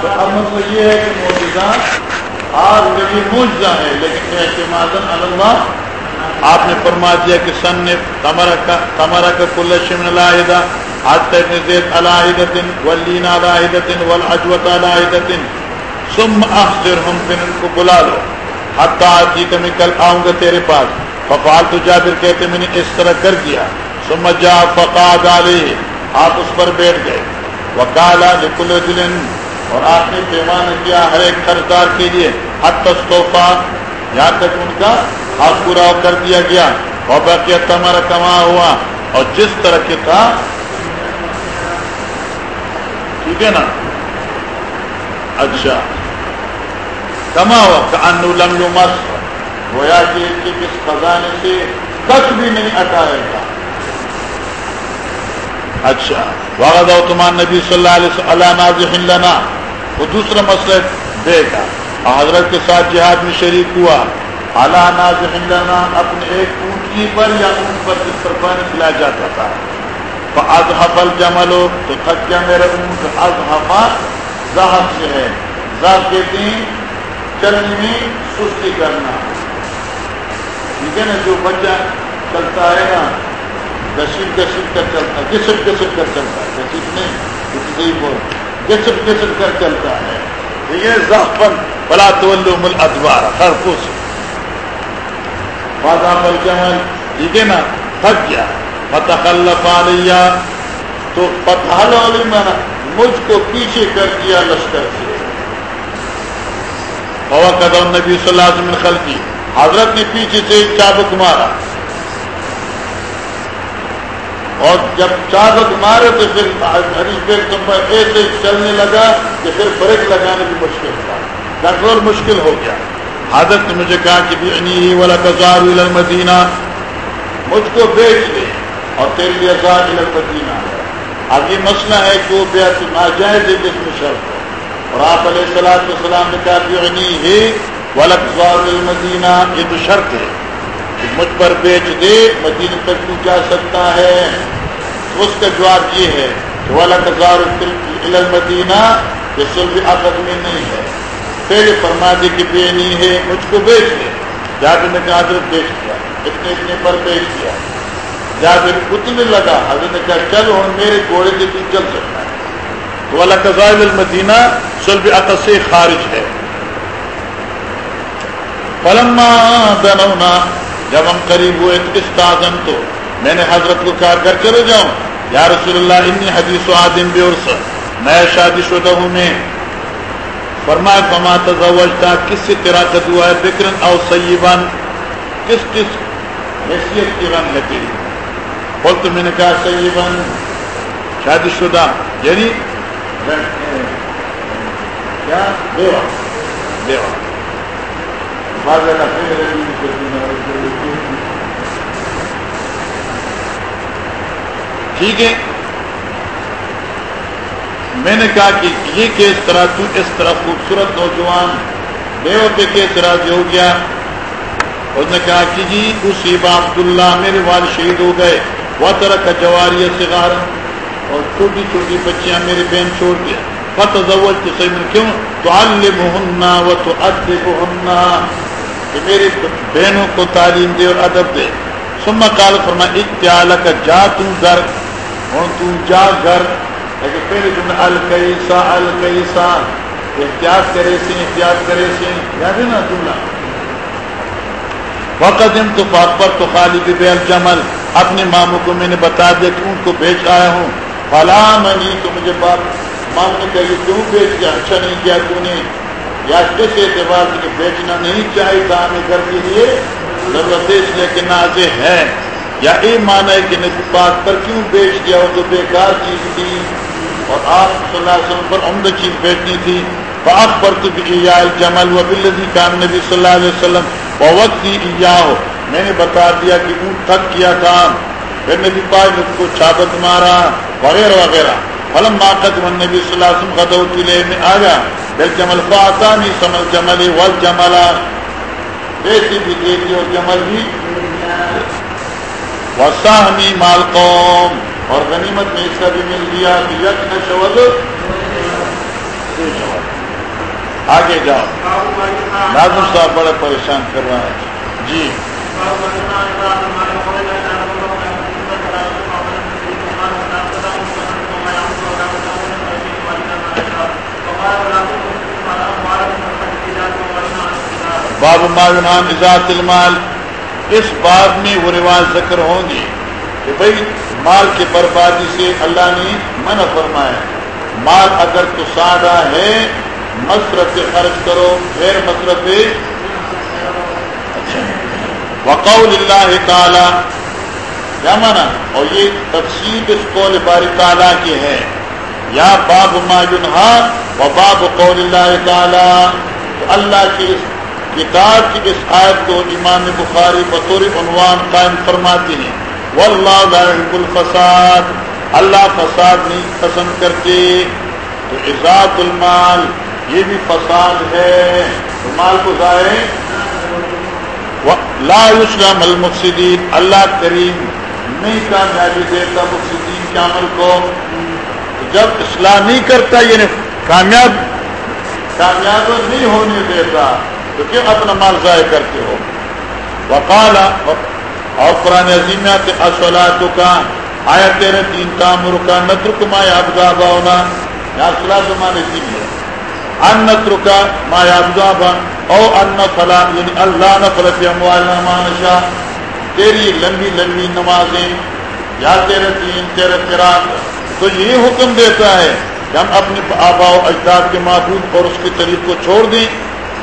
تو اب مطلب یہ ہے کہ موجودہ آج کبھی موجودہ ہے لیکن اعتماد اللہ آپ نے فرما دیا کہ سن نے تمرا کا کل شمن لاہدہ حد زید علاحدت ولین علاحدت والاجوت علاحدت ثم احضرهم پھر ان کو بلا لو۔ حتی آتی میں کل آؤں گا تیرے پاس۔ فقال تو جابر کہتے میں نے اس طرح کر دیا۔ ثم جا فقاد علیہ، آپ اس پر بیٹھ گئے۔ وکالا لکل دلن اور آپ نے پیمانہ کیا ہر ایک خریدار کے لیے حد تستوفا یہاں تک ان کا حق پورا کر دیا گیا۔ اور باقی تمہارا کما ہوا۔ اور جس طرح کے تھا، ٹھیک ہے نا؟ اچھا۔ کما ہوا کہ مس گویا کہ اس کس خزانے سے کچھ بھی نہیں ہٹائے گا۔ اچھا۔ وغد عثمان نبی صلی اللہ علیہ وسلم نازح لنا۔ وہ دوسرا مسئلہ دے گا حضرت کے ساتھ جہاد میں شریک ہوا۔ اعلیٰ نازح لنا، اپنے ایک اونٹی پر یا اون پر جس پر پانی پلایا جاتا تھا۔ اضحف الجمل ہو تو تھک گیا میرا اونٹ۔ اضحفا ذہب سے ہے۔ ذہب کہتے ہیں چلنے میں سستی کرنا۔ ٹھیک ہے نا، جو بچہ چلتا ہے نا گسٹ گسٹ کر چلتا ہے گسٹ گسٹ کر چلتا ہے۔ گسٹ نہیں؟ کسی بول گسٹ گسٹ کر چلتا ہے۔ یہ ذہبن بلا تولم الادوار خرفوس اضحف الجمل ٹھیک ہے نا، تھک گیا۔ فتخلف علیہ۔ تو فتح میں مجھ کو پیچھے کر دیا لشکر سے۔ ہوا قدم نبی صلی اللہ علیہ وسلم خلقی۔ حضرت نے پیچھے سے چابک مارا۔ اور جب چابک مارے تو پھر حریف ایسے چلنے لگا کہ پھر بریک لگانے بھی مشکل تھا کنٹرول مشکل ہو گیا۔ حضرت نے مجھے کہا کہ بھی والا کزار مدینہ مجھ کو بیچ دے اور تیرے لیے آزاد مدینہ ہے اب یہ مسئلہ ہے کہ وہ بے ناجائز ہے جس میں شرط ہے۔ اور آپ علیہ السلام السلام نے کہا کہ ہے ولکزار المدینہ، یہ تو شرط ہے۔ مجھ پر بیچ دے، مدینہ پر کیوں جا سکتا ہے۔ اس کا جواب یہ ہے کہ ولکزار المدینہ یہ سلب عقد میں نہیں ہے۔ پہلے فرما دے کہ بے نہیں ہے، مجھ کو بیچ دے۔ جا کے میں نے حضرت بیچ دیا، اتنے اتنے پر بیچ دیا۔ جابر اتنے لگا، حضرت نے کہا، چل ہوں میرے گھوڑے سے تو چل سکتا ہے۔ تو اللہ قزائل المدینہ سلب عقد سے خارج ہے۔ فلما دنونا جب ہم قریب ہوئے استاذن تو میں نے حضرت کو کہا کر چلے جاؤں یا رسول اللہ، انی حدیث و عادم بے عرص میں شادی شدہ ہوں میں۔ فرمایا، فما تزوجتا۔ کس سے تیرا کدوا ہے بکرن او سیبان کس کس حیثیت کی رنگ ہے تیری؟ بول تو میں نے کہا سیبن شادی شدہ۔ یعنی کیا؟ بیوہ۔ بیوہ۔ بعض کا پھر ٹھیک ہے؟ میں نے کہا کہ یہ کس طرح تو اس طرح خوبصورت نوجوان بیوہ پہ کس راضی ہو گیا اس نے کہا کہ جی اسی عبداللہ میرے والد شہید ہو گئے وہ طرح کا جواری سے اور چھوٹی چھوٹی بچیاں میری بہن چھوڑ دیا۔ فتح تو صحیح کیوں؟ تو المحنا و تو ادب کہ میری بہنوں کو تعلیم دے اور ادب دے۔ سما کال فرما اتیال کا جا تم گھر اور تم جا گھر لیکن پہلے تم الکیسا الکیسا احتیاط کرے سے احتیاط کرے سے یاد ہے نا جملہ؟ وقت ان تو فاق پر تو خالی بے الجمل۔ اپنے ماموں کو میں نے بتا دیا کہ ان کو بیچ آیا ہوں۔ فلا منی تو مجھے بات مام نے کہا کیوں بیچ گیا اچھا نہیں کیا تو نے؟ یا کس اعتبار سے بیچنا نہیں چاہیے تھا ہمیں گھر کے لیے، ضرورت اس لیے کہ نازے ہے یا یہ مانا ہے کہ نبی پاک پر کیوں بیچ دیا وہ تو بیکار چیز تھی اور آپ صلی اللہ علیہ وسلم پر عمدہ چیز بیچنی تھی پاک پر تو بھی جمل و بلدی کام نبی صلی اللہ علیہ وسلم وقت ہی ہو میں نے بتا دیا کہ اونٹ تھک کیا تھا۔ پھر نبی پاک نے کو چھابت مارا وغیرہ وغیرہ۔ فلم ماقت من نبی صلی اللہ علیہ وسلم غدو قلعے میں آ گیا بل جمل فاطانی سمل جمل ول جملا بیٹی بھی دے دی اور جمل بھی وساہمی مال قوم اور غنیمت میں اس کا بھی مل گیا کہ یک آگے جاؤ۔ نازم صاحب بڑا پریشان کر رہا ہے۔ جی۔ باب ماجنان ذات المال اس باب میں وہ رواج ذکر ہوں گی کہ بھائی مال کی بربادی سے اللہ نے منع فرمایا مال اگر تو سادہ ہے، مصرف خرچ کرو، غیر مصرف اچھا۔ وقول اللہ تعالی، کیا مانا اور یہ تفصیل اس قول باری تعالیٰ کی ہے۔ یا باب ما ینہا و باب قول اللہ تعالی تو اللہ کی اس کتاب کی اس آیت کو امام بخاری بطور عنوان قائم فرماتے ہیں، واللہ لا يحب الفساد، اللہ فساد نہیں پسند کرتے۔ تو ازاد المال، یہ بھی فساد ہے۔ مال کو ضائع لا اسلام المفسدین، اللہ کریم نہیں کامیابی دیتا مفسدین کے عمل کو۔ جب اصلاح نہیں کرتا یعنی کامیاب کامیاب نہیں ہونے دیتا۔ تو کیوں اپنا مال ضائع کرتے ہو؟ وقال اور قرآن عظیمیات اصلاحاتوں کا آیا تیرے تین تامر کا نتر کما ابدا ہے ان ابدا با او ان فلا یعنی اللہ نفل تیری لمبی لمبی نمازیں، یا تیرے تین، تیرے تو یہ حکم دیتا ہے کہ ہم اپنے آبا و اجداد کے معبود اور اس کے طریق کو چھوڑ دیں۔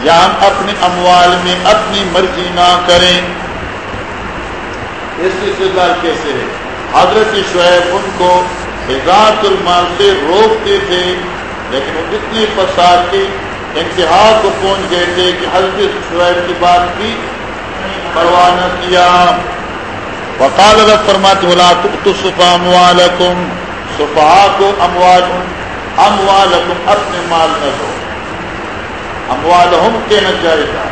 یا ہم اپنے اموال میں اپنی مرضی نہ کریں۔ اس استدلال کیسے ہے؟ حضرت شعیب ان کو حضاط المال سے روکتے تھے، لیکن وہ اتنی فساد کی انتہا کو پہنچ گئے تھے کہ حضرت شعیب کی بات کی پرواہ نہ کیا۔ وقال رب فرماتے، ولا تصفا اموالکم صفحا کو اموال، اموالکم اپنے مال نہ دو۔ اموالہم کہنا چاہے گا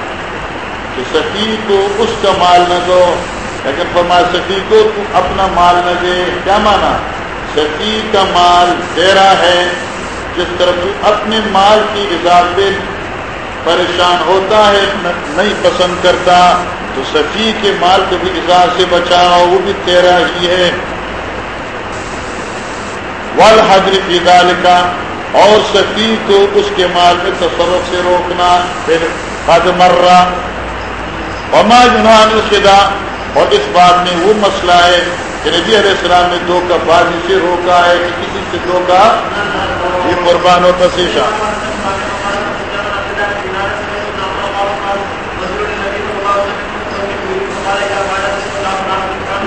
کہ سفی کو اس کا مال نہ دو۔ لیکن فرمایا سفی کو تو اپنا مال نہ دے۔ کیا مانا؟ سفی کا مال تیرا ہے۔ جس طرح تو اپنے مال کی اضافے پریشان ہوتا ہے نہیں پسند کرتا، تو سفی کے مال کو بھی اضافے سے بچاؤ، وہ بھی تیرا ہی ہے۔ ول حضر فی کا اور سفی کو اس کے مال میں تصرف سے روکنا، پھر حد مرہ وما جنان الخدا اور اس بات میں وہ مسئلہ ہے کہ نبی علیہ السلام نے دو کا بازی سے روکا ہے کہ کسی سے دو کا یہ قربان و تشیشہ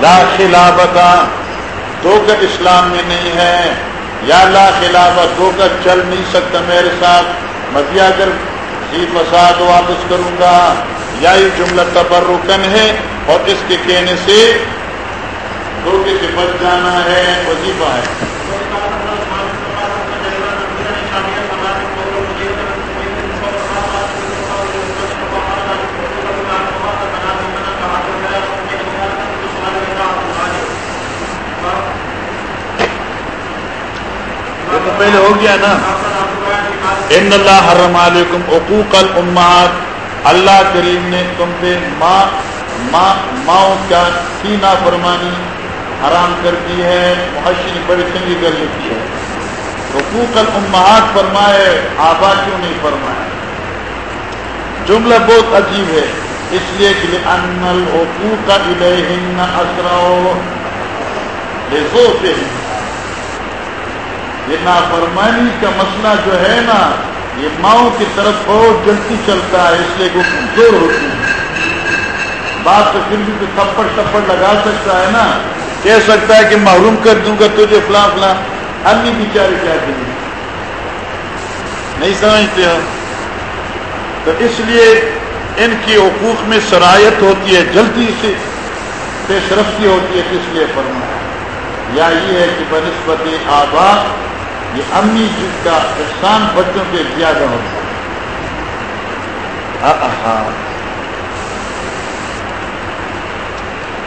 لا خلافتا دو کا اسلام میں نہیں ہے۔ یا لا خلافت ہو کر چل نہیں سکتا میرے ساتھ۔ مزیا اگر سی فساد واپس کروں گا، یا یہ جملہ تبرکن ہے اور اس کے کہنے سے دھوکے سے بچ جانا ہے، وظیفہ ہے۔ تو پہلے ہو گیا نا۔ ان اللہ حرم علیکم حقوق الامہات۔ اللہ کریم نے تم پہ ماں ماں ماؤں کا کی نافرمانی حرام کر دی ہے محشی نے بڑی چنگی کر لکھی ہے۔ حقوق الامہات فرمائے، آبا کیوں نہیں فرمائے؟ جملہ بہت عجیب ہے۔ اس لیے کہ ان الحقوق الیہن اسرو لزوجہن یہ نافرمانی کا مسئلہ جو ہے نا، یہ ماؤں کی طرف بہت جلدی چلتا ہے، اس لیے وہ کمزور ہوتی ہے۔ بات تو پھر بھی تو تھپڑ تھپڑ لگا سکتا ہے نا۔ کہہ سکتا ہے کہ محروم کر دوں گا تجھے فلاں فلاں۔ انی بیچارے کیا دیں گے نہیں سمجھتے ہو؟ تو اس لیے ان کی حقوق میں شرائط ہوتی ہے، جلدی سے پیش رفتی ہوتی ہے کس لیے فرمایا۔ یا یہ ہے کہ بنسبت آبا یہ امی جس کا احسان بچوں پہ زیادہ ہوتا ہے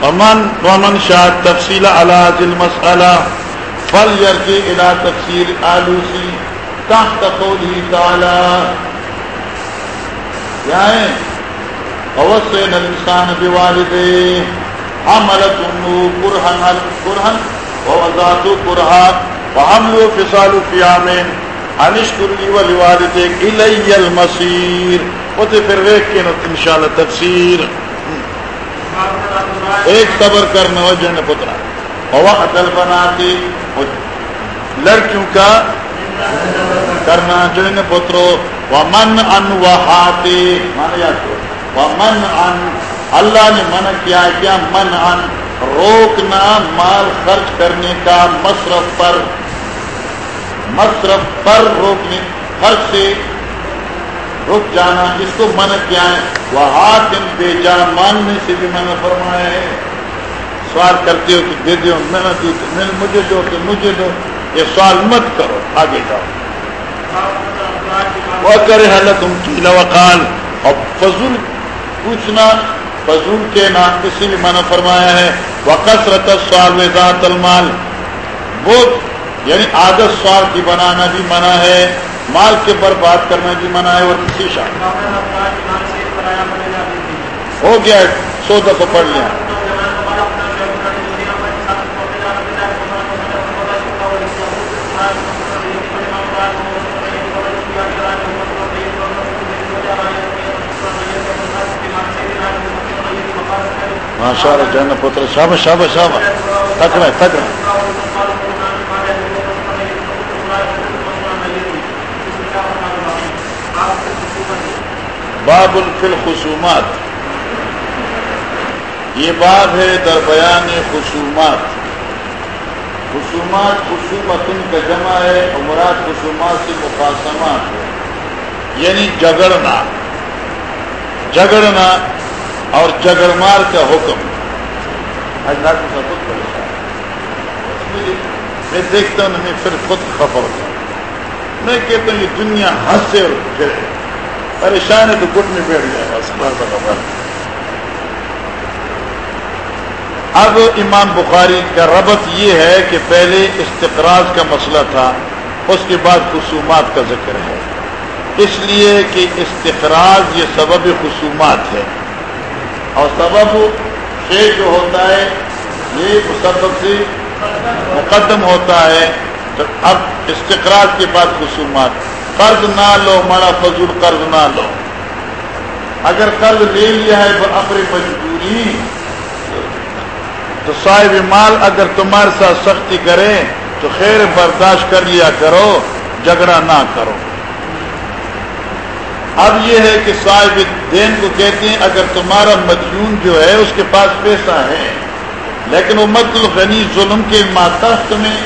امن ومن شاہ، تفصیل علاج المسئلہ فل یرجع الى تفصیل آلوسی، تحت قوله تعالی۔ کیا ہے اوسین الانسان بوالدے حملت امو قرہن قرہن ووضعت قرہا وحملو فصال فیامین انشکر لی ولوالدے الی المصیر وہ پھر دیکھ کے انشاءاللہ تفسیر ایک صبر کرنا ہو جن پترا. ہوا عدل بناتی لڑکیوں کا کرنا جن پترو. ومن ان وحاتی. من یا تو ومن ان. اللہ نے منع کیا کیا من ان روکنا مال خرچ کرنے کا مصرف پر۔ مصرف پر روکنے، خرچ سے رک جانا، اس کو من کیا ہے۔ وہ ہاتھ بے جان ماننے سے بھی منع فرمایا ہے۔ سوال کرتے ہو کہ دے دو، میں نہ دوں تو مجھے دو تو مجھے دو۔ یہ سوال مت کرو، آگے جاؤ۔ وہ کرے حالت تم کی لوقال اور فضول پوچھنا فضول کے نام کسی بھی منع فرمایا ہے۔ وہ کثرت سوال ذات المال۔ وہ یعنی عادت سوال کی بنانا بھی منع ہے مال کے برباد کرنا بھی منع ہے اور کسی شان ہو گیا سو دفعہ پڑھ لیا۔ ماشاء اللہ جانا پتر شاب شاب شاب تک رہے تک رہے باب الفل خصومات یہ باب ہے در بیان خصومات. خصومات خصومت ان کا جمع ہے مراد خصومات سے مقاصمات ہے یعنی جگڑنا جگڑنا اور جگڑمار کا حکم۔ میں دیکھتا ہوں میں پھر خود خبر ہوں میں کہتا ہوں یہ دنیا ہنسے اور پھرے پریشان ہے تو گٹ میں بیٹھ جائے۔ گا اب امام بخاری کا ربط یہ ہے کہ پہلے استقراض کا مسئلہ تھا اس کے بعد خصومات کا ذکر ہے۔ اس لیے کہ استقراض یہ سبب خصومات ہے۔ اور سبب شے جو ہوتا ہے، یہ سبب سے مقدم ہوتا ہے تو اب استقراض کے بعد خصومات۔ قرض نہ لو مڑا فضول قرض نہ لو۔ اگر قرض لے لیا ہے اپنی مجبوری۔ تو صاحب مال اگر تمہارے ساتھ سختی کرے تو خیر برداشت کر لیا کرو، جھگڑا نہ کرو۔ اب یہ ہے کہ صاحب دین کو کہتے ہیں، اگر تمہارا مدیون جو ہے، اس کے پاس پیسہ ہے، لیکن وہ مد الغنی ظلم کے ماتحت میں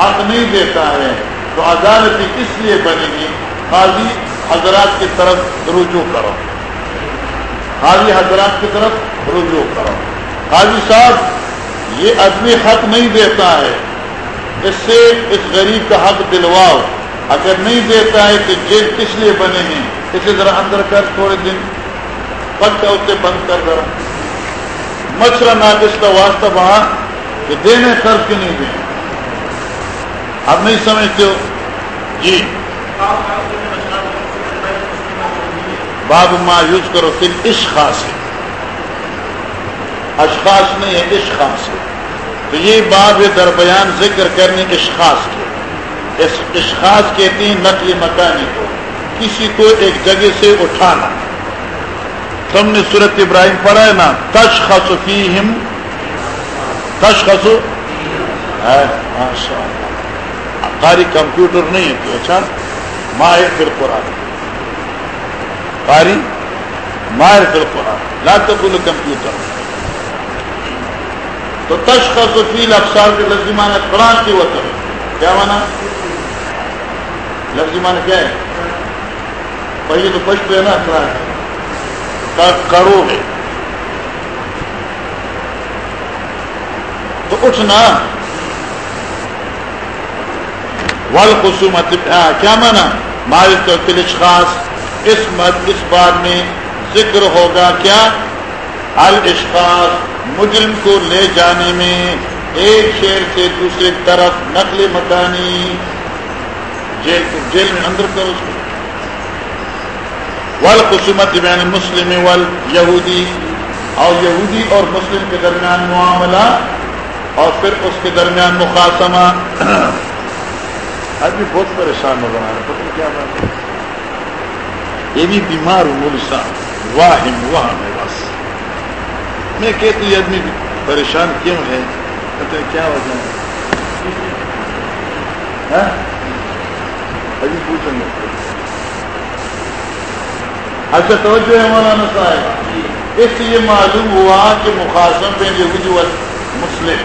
حق نہیں دیتا ہے، تو عدالت اس لیے بنے گی، قاضی حضرات کی طرف رجوع کرو۔ قاضی حضرات کی طرف رجوع کرو۔ قاضی صاحب، یہ آدمی حق نہیں دیتا ہے۔ اس سے اس غریب کا حق دلواؤ۔ اگر نہیں دیتا ہے تو جیل کس لیے بنے ہیں، اسے ذرا اندر کر تھوڑے دن۔ پکا اسے بند کر ذرا۔ مچھر ناقص کا واسطہ وہاں کہ دینے قرض کی نہیں دیں؟ اب نہیں سمجھتے ہو؟ جی۔ باب ما یوز کرو پھر اشخاص ہے اشخاص نہیں ہے، اشخاص۔ ہے تو یہ باب ہے در بیان ذکر کرنے اشخاص کے اس اشخاص کہتے ہیں نقل مکانی کو، کسی کو ایک جگہ سے اٹھانا۔ تم نے صورت ابراہیم پڑھا ہے نا تش خسو فیم تش خسو قاری کمپیوٹر نہیں ہے تو اچھا؟ ماہر پھر قرآن قاری؟ ماہر پھر قرآن لا تقول کمپیوٹر۔ تو تشخص فیل افسار کے لفظ مانا قرآن کی وطن۔ کیا مانا لفظ مانا کیا ہے؟ پہلے تو پشت ہے نا کرو ہے تو اٹھنا۔ والخصومت کیا مانا مال اشخاص اس مت، اس بات میں ذکر ہوگا کیا؟ الاشخاص مجرم کو لے جانے میں ایک شہر سے دوسرے طرف نقل مکانی جیل کو جیل میں اندر کرو اس کو۔ والخصومت بین مسلم ول یہودی اور یہودی اور مسلم کے درمیان معاملہ اور پھر اس کے درمیان مقاصمہ ابھی بہت پریشان ہو رہا ہے، پتہ کیا بات ہے۔ یہ بھی بیمار ہوں، مول صاحب۔ واہم واہ میں بس۔ میں کہتی یہ آدمی پریشان کیوں ہے؟ پتہ کیا وجہ ہے۔ ہاں؟ ابھی پوچھیں گے۔ اچھا توجہ ہے مولانا صاحب۔ اس لیے معلوم ہوا کہ مخاصم بین یہودی و مسلم۔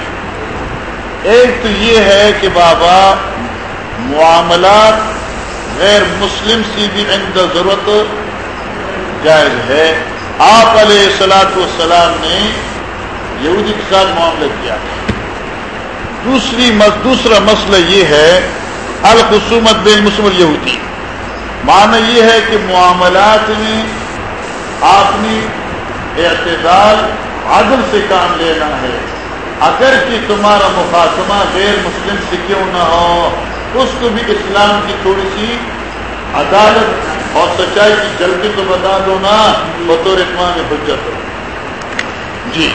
ایک تو یہ ہے کہ بابا معاملات غیر مسلم سی بھی عند ضرورت جائز ہے۔ آپ علیہ السلاط والسلام نے یہودی کے ساتھ معاملہ کیا۔ دوسری دوسرا مسئلہ یہ ہے الخصومت بین مسلم یہودی معنی یہ ہے کہ معاملات میں آپ نے اعتدال، عدل سے کام لینا ہے۔ اگر کہ تمہارا مقاصمہ غیر مسلم سے کیوں نہ ہو، اس کو بھی اسلام کی تھوڑی سی عدالت اور سچائی کی جلدی تو بتا دو نا، بطور اقوام حجت۔ جی۔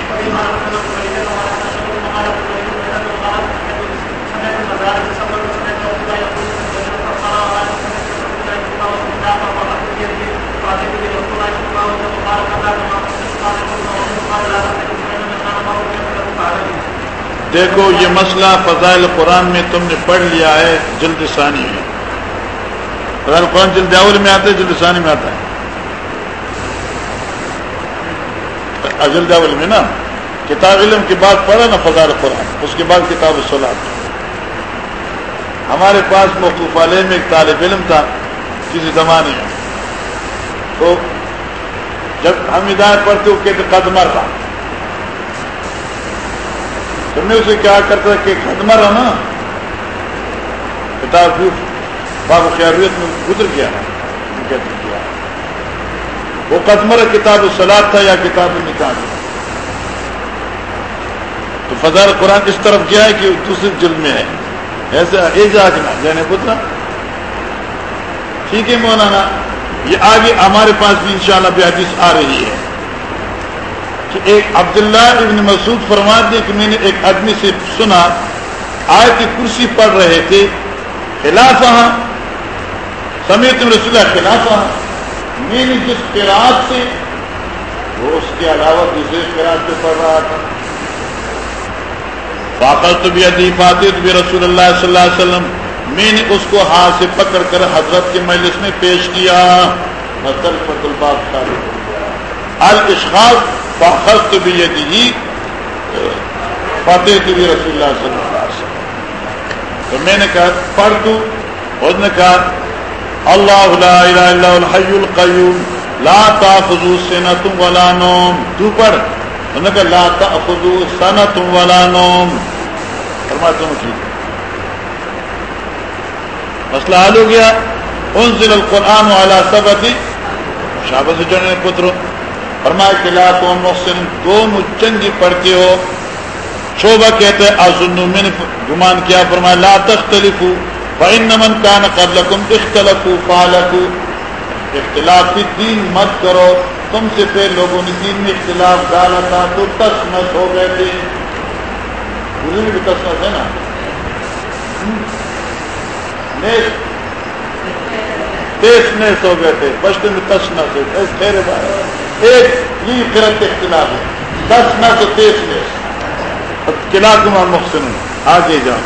دیکھو یہ مسئلہ فضائل قرآن میں تم نے پڑھ لیا ہے، جلد ثانی میں فضائل قرآن جلد اول میں آتا ہے، جلد ثانی میں آتا ہے۔ جلد اول میں نا۔ کتاب علم کی بات پڑھا نا فضائل قرآن، اس کے بعد کتاب سولاد ہمارے پاس موقوف علیہ میں ایک طالب علم تھا، کسی زمانے میں۔ تو جب ہم ہدایت پڑھتے، وہ کہتے قدمر تھا تم نے اسے کیا کرتا کہ خدمہ رہا نا کتاب باب خیریت میں گزر گیا کیا؟ وہ قدمر کتاب سلاد تھا یا کتاب نکاح تھا تو فضار قرآن اس طرف گیا ہے کہ دوسرے جلد میں ہے۔ ایسا اعجاز نہ جانے پتنا ٹھیک ہے مولانا، یہ آگے ہمارے پاس بھی انشاءاللہ بھی حدیث آ رہی ہے۔ کہ ایک عبداللہ ابن مسعود فرماتے کہ میں نے ایک آدمی سے سنا آئے کی کرسی پڑھ رہے تھے خلاف سمیت رسول خلاف میں نے جس قرآد سے، وہ اس کے علاوہ دوسرے قرآد سے پڑھ رہا تھا۔ واقع تو بھی ادیب آتے بھی رسول اللہ صلی اللہ علیہ وسلم، میں نے اس کو ہاتھ سے پکڑ کر حضرت کے مجلس میں پیش کیا۔ حضرت فت الباب الاشخاص فاخذت بيده فاتحت بھی رسول اللہ صلی اللہ علیہ وسلم. تو میں نے کہا پڑھ تو اس نے کہا، اللہ لا الہ الا الحی القیوم، لا تاخذو سنۃ ولا نوم. تو پڑھ انہوں نے کہا، لا تاخذو سنۃ ولا نوم. فرمایا، تم ٹھیک مسئلہ حل ہو گیا، انزل القرآن على سبت شابت جننے پتروں. فرمایا کہ لا تو محسن دونوں چنگی پڑھتے ہو۔ شوبہ کہتے آسن میں نے گمان کیا فرمایا، لا تختلف فإن من كان قبلكم اختلفوا فالكوا اختلاف دین مت کرو۔ تم سے پہلے لوگوں نے دین میں اختلاف ڈالا تھا تو تسمت ہو گئے تھے۔ بھی تسمت ہے نا؟ تیس نیس ہو گئے تھے۔ بچتے میں تسمت ہے میرے بھائی ایک یہ فرت اختلاف ہے۔ دس نہ تو تیس میں۔ قلعہ کمار محسن آگے جاؤ۔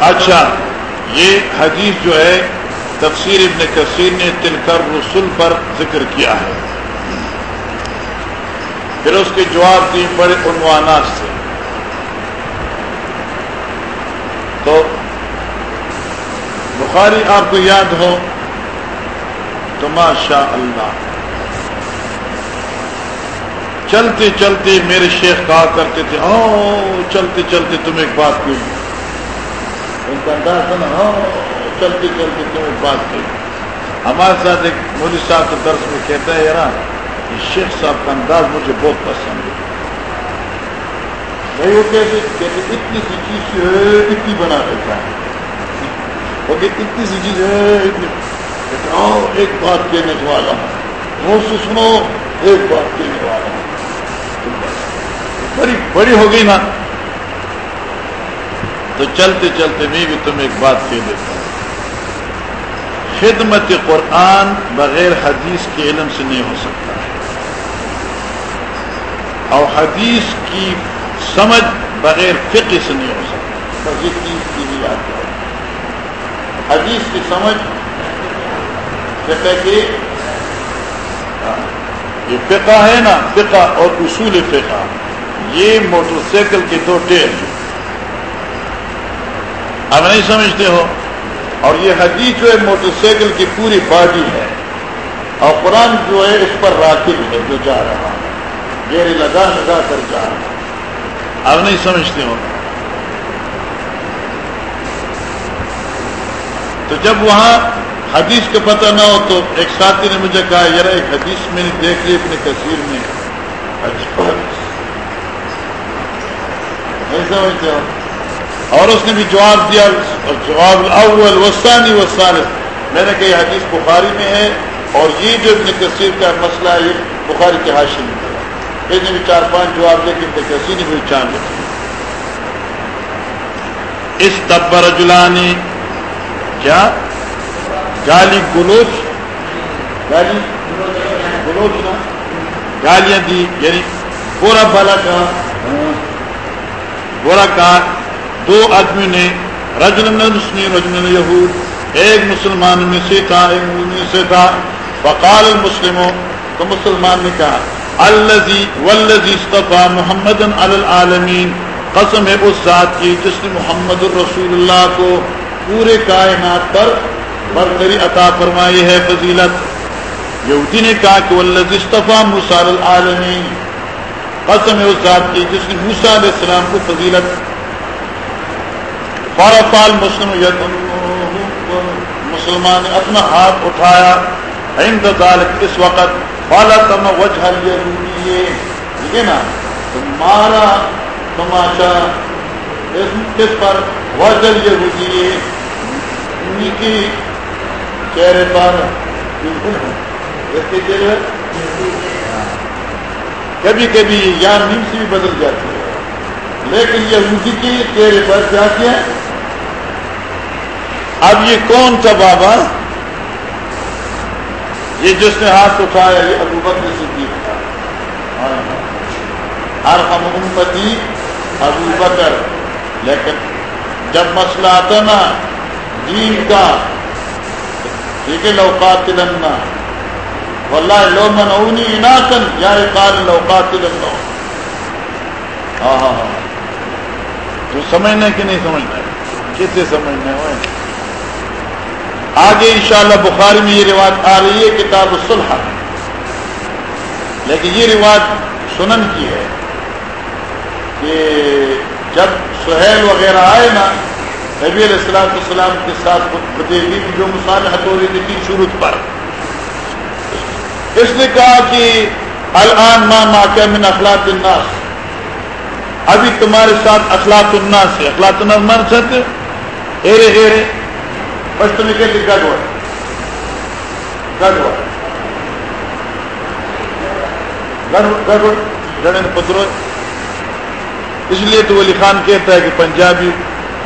اچھا یہ حدیث جو ہے، تفسیر ابن کثیر نے تلکر رسول پر ذکر کیا ہے۔ پھر اس کے جواب دی بڑے عنوانات سے۔ تو بخاری آپ کو یاد ہو تو ماشاء اللہ چلتے چلتے میرے شیخ کہا کرتے تھے او چلتے چلتے تم ایک بات کوئی ان کا انداز تھا نا ہاں، چلتے چلتے تم ایک بات کوئی ہمارے ساتھ ایک مودی صاحب کے درس میں کہتا ہے، یار شیخ صاحب کا انداز مجھے بہت پسند ہے وہ کیسے کہتے اتنی سی چیز اتنی بنا دیتا ہے وہ کہ اتنی سی چیز ہے ایک بات کہنے والا ہوں وہ سنو ایک بات کہنے والا ہوں بڑی بڑی ہو گئی نا تو چلتے چلتے میں بھی تم ایک بات کہہ دیتا ہوں خدمت قرآن بغیر حدیث کے علم سے نہیں ہو سکتا ہے اور حدیث کی سمجھ بغیر فقہ سے نہیں ہو سکتا بس یہ چیز کی بھی یاد ہے حدیث کی سمجھ فقہ کی ہاں، یہ فقہ ہے نا فقہ اور اصول فقہ۔ یہ موٹر سائیکل کے دو ٹیر ہیں۔ اب نہیں سمجھتے ہو؟ اور یہ حدیث جو ہے موٹر سائیکل کی پوری باڈی ہے۔ اور قرآن جو ہے اس پر راکب ہے جو جا رہا ہے۔ گیری لگا لگا کر جا۔ رہا اب نہیں سمجھتے ہو تو جب وہاں حدیث کا پتہ نہ ہو تو ایک ساتھی نے مجھے کہا یار ایک حدیث میں نے دیکھ لی اپنے کثیر میں نہیں سمجھتے ہو اور اس نے بھی جواب دیا جواب اول وسانی وسان میں نے کہا یہ حدیث بخاری میں ہے اور یہ جو ابن کثیر کا مسئلہ ہے یہ بخاری کے حاشی میں اس نے بھی چار پانچ جواب دے کے ابن کثیر نے بھی چار لکھے اس تبر جلانی کیا؟ گالی گلوچ؟ گالی گلوچ نا؟ گالیاں دی یعنی برا بلا کا برا کہا دو آدمی نے، رجل مسلم رجل یہود ایک مسلمان میں سے تھا، ایک میں سے تھا۔ بقال المسلموں تو مسلمان نے کہا الزی ولزی اصطفیٰ محمد العالمین قسم ہے اس ذات کی جس نے محمد الرسول اللہ کو پورے کائنات پر برتری عطا فرمائی ہے، فضیلت۔ یہودی نے کہا کہ ولزی اصطفیٰ مسار العالمین، قسم ہے اس ذات کی جس نے موسیٰ علیہ السلام کو فضیلت۔ فارفال مسلم مسلمان نے اپنا ہاتھ اٹھایا۔ عند ذالک اس وقت بالا تم وجہ ٹھیک ہے نا تمہارا تماشا. کس پر وجہ یہودی کی چہرے پر کبھی کبھی یار نیم سے بھی بدل جاتی ہے. لیکن یہودی کی چہرے پر کیا کیا اب یہ کون تھا بابا؟ یہ جس نے ہاتھ اٹھایا، یہ ابو بکر صدیق۔ تھا ہر امتی ابو بکر۔ لیکن جب مسئلہ آتا نا، دین کا، ٹھیک ہے لوکات واللہ لو منعونی اناسن یا قال لوکات ہاں ہاں ہاں تو سمجھنا کہ نہیں سمجھنا ہے؟ کسے سمجھنا ہے؟ آگے انشاءاللہ بخاری میں یہ روایت آ رہی ہے، کتاب الصلح۔ لیکن یہ روایت سنن کی ہے کہ جب سہیل وغیرہ آئے نا، نبی علیہ السلام السلام کے ساتھ بدیگی کی جو مصالحت ہو رہی تھی شروع پر۔ اس نے کہا کہ الان ما ماکہ من اخلاق الناس۔ ابھی تمہارے ساتھ اخلاق الناس ہے۔ اخلاق الناس مان سکتے ایرے ایرے فسٹ میں کہتے گڑبڑ گڑبڑ گڑبڑ گڑن پترو۔ اس لیے تو علی خان کہتا ہے کہ پنجابی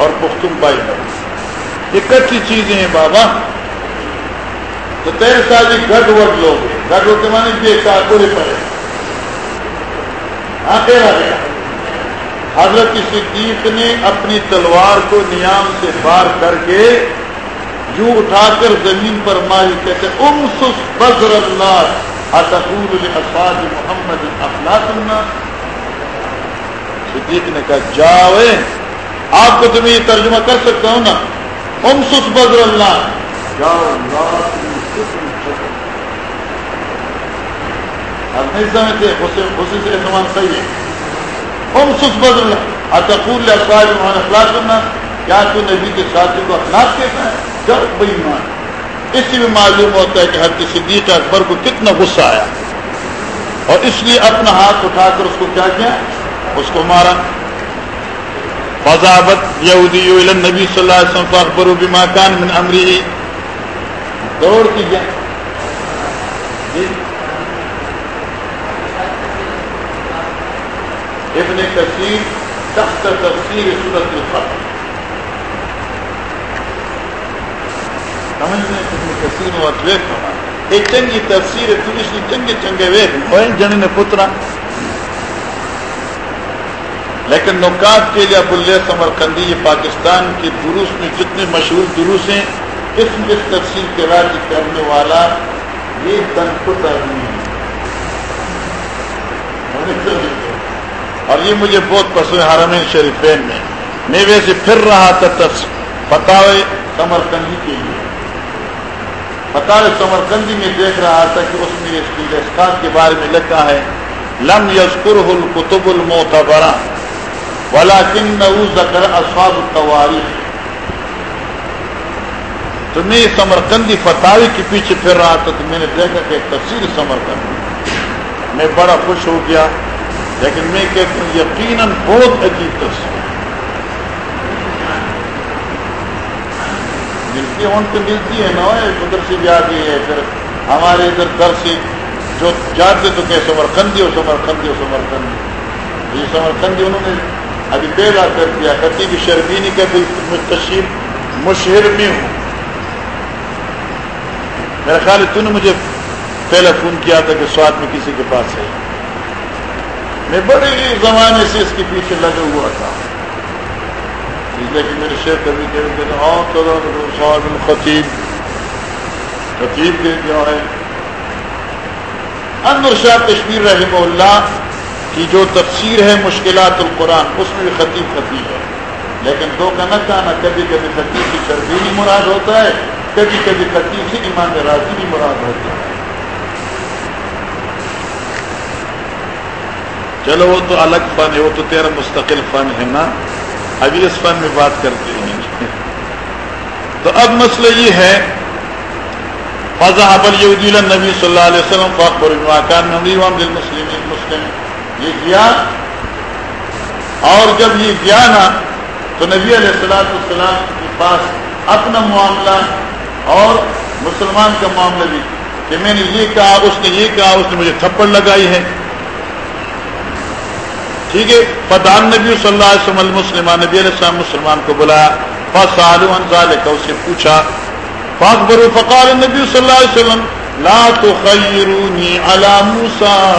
اور پختون بھائی یہ کچی چیزیں ہیں بابا۔ تو تیرے ساتھ گڑ وڈ لوگ گڑ وڈ کے مانے بے پورے پڑے۔ ہاں کہہ رہا حضرت صدیق نے اپنی تلوار کو نیام سے بار کر کے جو اٹھا کر زمین پر ماری، کہتے امسس بزر اللہ اتقول لحفاظ محمد اخلاق اللہ صدیق نے کہا جاوے آپ کو تمہیں یہ ترجمہ کر سکتا ہوں نا؟ امسس بزر اللہ جاؤ اللہ نہیں سمجھتے خوشی سے اہتمام صحیح ہے۔ امسس بزر اللہ اتقول لحفاظ محمد اخلاق اللہ کیا تو نبی کے ساتھی کو اخلاق کہتا ہے؟ جب بےمان اس سے بھی معلوم ہوتا ہے کہ ہر کسی صدیق اکبر کو کتنا غصہ آیا۔ اور اس لیے اپنا ہاتھ اٹھا کر اس کو کیا کیا؟ اس کو مارا۔ فضابت یہودی نبی صلی اللہ علیہ وسلم اکبر بما کان من امری دوڑ کی گیا۔ ابن کثیر تخت تفسیر صورت الفتح سمجھ میں ابن کثیر و ادویت ایک چنگی تفسیر چنگے چنگے ویک ہوئے جن نے پترا لیکن نکات کے لیے اللہ سمرکندی یہ پاکستان کے دروس میں جتنے مشہور دروس ہیں اس میں اس تفصیل کے راج کرنے والا یہ تن خود آدمی ہے اور یہ مجھے بہت پسند حرم شریفین میں میں ویسے پھر رہا تھا فتح سمرکندی کے لیے فتح سمرکندی میں دیکھ رہا تھا کہ اس میں اس کے بارے میں لکھا ہے، لم یسکر القتب المعتبرہ ولاکن ذکر اسفاد التواریخ۔ تو میں سمرکندی فتح کے پیچھے پھر رہا تھا تو میں نے دیکھا کہ ایک تفصیل سمرکند میں بڑا خوش ہو گیا، لیکن میں کہتا ہوں، یقیناً بہت عجیب تصویر ملتی ہے ان کو ملتی ہے نا ادھر سے بھی آ گئی ہے پھر ہمارے ادھر در سے جو جاتے تو کہ سمرکندی اور سمرکندی اور سمرکندی یہ سمرکندی انہوں نے ابھی پیدا کر دیا، خطیب شربینی کا بھی مستشیر مشہر میں ہوں۔ میرا خیال ہے تو نے مجھے پہلا فون کیا تھا کہ سواد میں کسی کے پاس ہے۔ میں بڑے زمانے سے اس کے پیچھے لگا ہوا تھا۔ لیکن میرے شیر کبھی کہتے ہیں ہاں چلو صاحب خطیب خطیب کے کیا ہے انور شاہ کشمیر رحمہ اللہ کی جو تفسیر ہے مشکلات القرآن، اس میں بھی خطیب خطیب ہے۔ لیکن دو کا نہ کہنا کبھی کبھی خطیب کی تربیلی مراد ہوتا ہے، کبھی کبھی خطیب سے ایمان راضی بھی مراد ہوتا ہے۔ چلو وہ تو الگ فن ہے، وہ تو تیرا مستقل فن ہے نا۔ ابھی اس فن میں بات کرتے ہیں۔ تو اب مسئلہ یہ ہے فضا یہودی نبی صلی اللہ علیہ وسلم فاخبر نبی مسلم مسلم۔ یہ کیا اور جب یہ کیا نا، تو نبی علیہ السلام السلام کے پاس اپنا معاملہ اور مسلمان کا معاملہ بھی۔ کہ میں نے یہ کہا، اس نے یہ کہا، اس نے مجھے تھپڑ لگائی ہے۔ ٹھیک ہے پدان نبی صلی اللہ علیہ وسلم، مسلمان نبی علیہ السلام مسلمان کو بلایا۔ فصال کا اسے پوچھا۔ فاکبر فقال نبی صلی اللہ علیہ وسلم، لا تخیرونی علی موسیٰ۔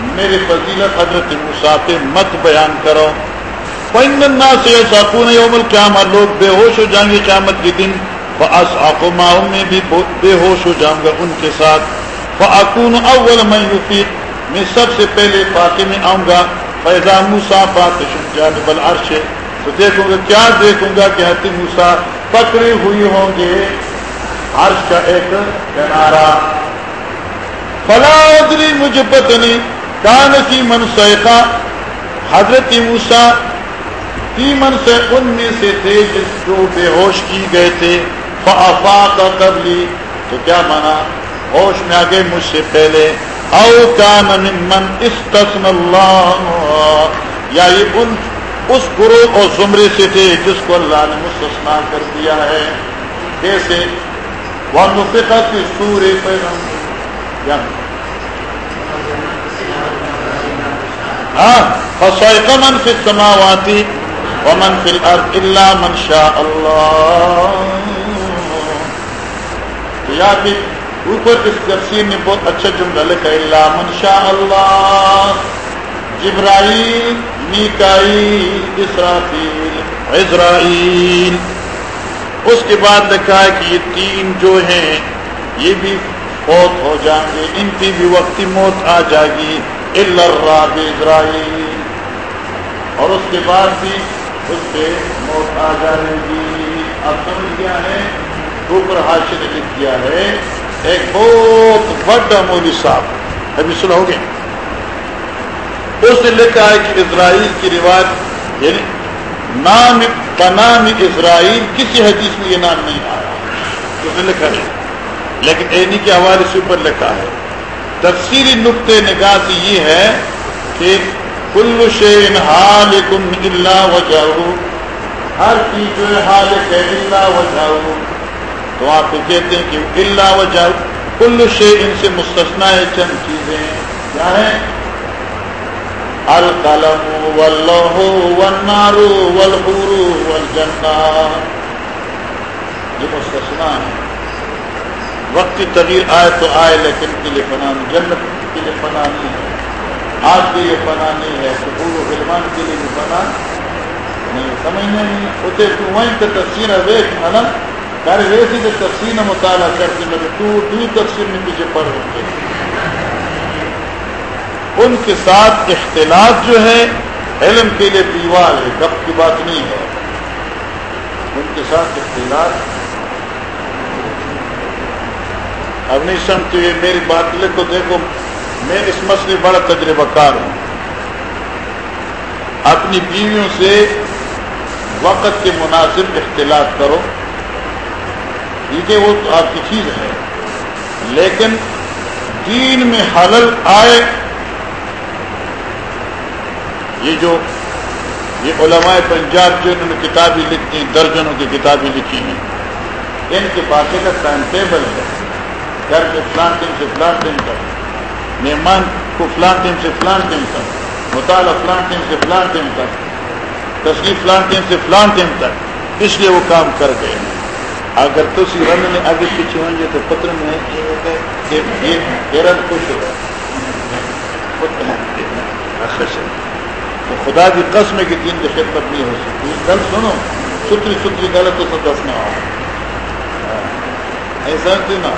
میرے فضیلت حضرت موسیٰ پہ مت بیان کرو۔ سے سکون یوم القیامہ لوگ بے ہوش ہو جائیں گے قیامت کے دن۔ میں بھی بے ہوش ہو جاؤں گا ان کے ساتھ۔ فاکون اول میں یفیق۔ میں سب سے پہلے فاقے میں آؤں گا، فیضا موسا جانب العرش تو دیکھوں گا، کیا دیکھوں گا کہ حتی موسا پکڑے ہوئی ہوں گے۔ عرش کا ایک کنارا فلا مجھے پتہ نہیں، کان کی منسیقہ حضرت موسا تیمن سے ان میں سے تھے جس جو بے ہوش کی گئے تھے۔ فافاق قبلی تو کیا مانا؟ ہوش میں آگے، مجھ سے پہلے۔ او کان من استثم اللہ یا یہ ان اس گروہ اور زمرے سے تھے جس کو اللہ نے مستثنا کر دیا ہے۔ کیسے؟ وہ نفقہ کی سورے پیغام ہاں فسائق من فی السماواتی ومن فی الارض الا من شاء اللہ۔ یا پھر اوپر اس تفسیر میں بہت اچھا جملہ لکھا ہے الا من شاء اللہ جبرائیل، میکائیل، اسرافیل، عزرائیل۔ اس کے بعد لکھا ہے کہ یہ تین جو ہیں، یہ بھی فوت ہو جائیں گے، ان کی بھی وقتی موت آ جائے گی اللہ اسرائیل۔ اور اس کے بعد بھی اس پہ موت آ جائے گی۔ اب سمجھ گیا ہے، اوپر حاصل لکھ کیا ہے ایک بہت بڑا مودی صاحب ابھی سنا ہو گیا۔ اس نے لکھا ہے کہ اسرائیل کی روایت یعنی نام کا نام اسرائیل کسی حدیث میں یہ نام نہیں آیا۔ اس نے لکھا ہے۔ لیکن اینی کے حوالے سے اوپر لکھا ہے۔ تفصیلی نقطۂ نگاہ سے یہ ہے کہ کل شین حال کم اللہ وجہ ہر چیز جو ہے حالک اللہ وجہ تو آپ کو کہتے ہیں کہ اللہ وجہ کل شے ان سے مستثنا ہے چند چیزیں کیا ہیں؟ القلم واللوح والنار والحور والجنہ۔ یہ مستثنا ہے وقت تغیر آئے تو آئے لیکن کے لیے فنا نہیں، جنت کے لیے فنا نہیں ہے۔ آج کے لیے فنا نہیں ہے سکول و غلمان کے لیے بھی فنا نہیں سمجھنے نہیں۔ ہوتے تو وہیں تو تفسیر ویک ہے نا کر ویسی تو تفسیر مطالعہ کرتے مجھے تو دو تفسیر میں پیچھے پڑھ ہوتے ان کے ساتھ اختلاف جو ہے علم کے لیے دیوار ہے گپ کی بات نہیں ہے ان کے ساتھ اختلاف اب نہیں سمجھتے یہ میری بات لکھو دیکھو میں اس مسئلے بڑا تجربہ کار ہوں اپنی بیویوں سے وقت کے مناسب اختلاف کرو ٹھیک ہے وہ تو آپ کی چیز ہے۔ لیکن دین میں حلل آئے۔ یہ جو یہ علماء پنجاب جو انہوں نے کتابیں لکھی ہیں، درجنوں کی کتابیں لکھی ہیں، ان کے باقی کا ٹائم ٹیبل ہے۔ گھر کے فلان دن سے فلان دن تک، مہمان کو فلان دن سے فلان دن تک، مطالعہ فلان دن سے فلان دن تک تصویر فلان دن سے فلان دن تک، اس لیے وہ کام کر گئے ہیں۔ اگر تو رن نے آگے پیچھے ہوں گے تو پتر میں خوش ہو تو خدا کی قسم کی دین کی خدمت نہیں ہو سکتی۔ گل سنو، ستری ستری غلط تو سب دس نہ ہو۔ ایسا نا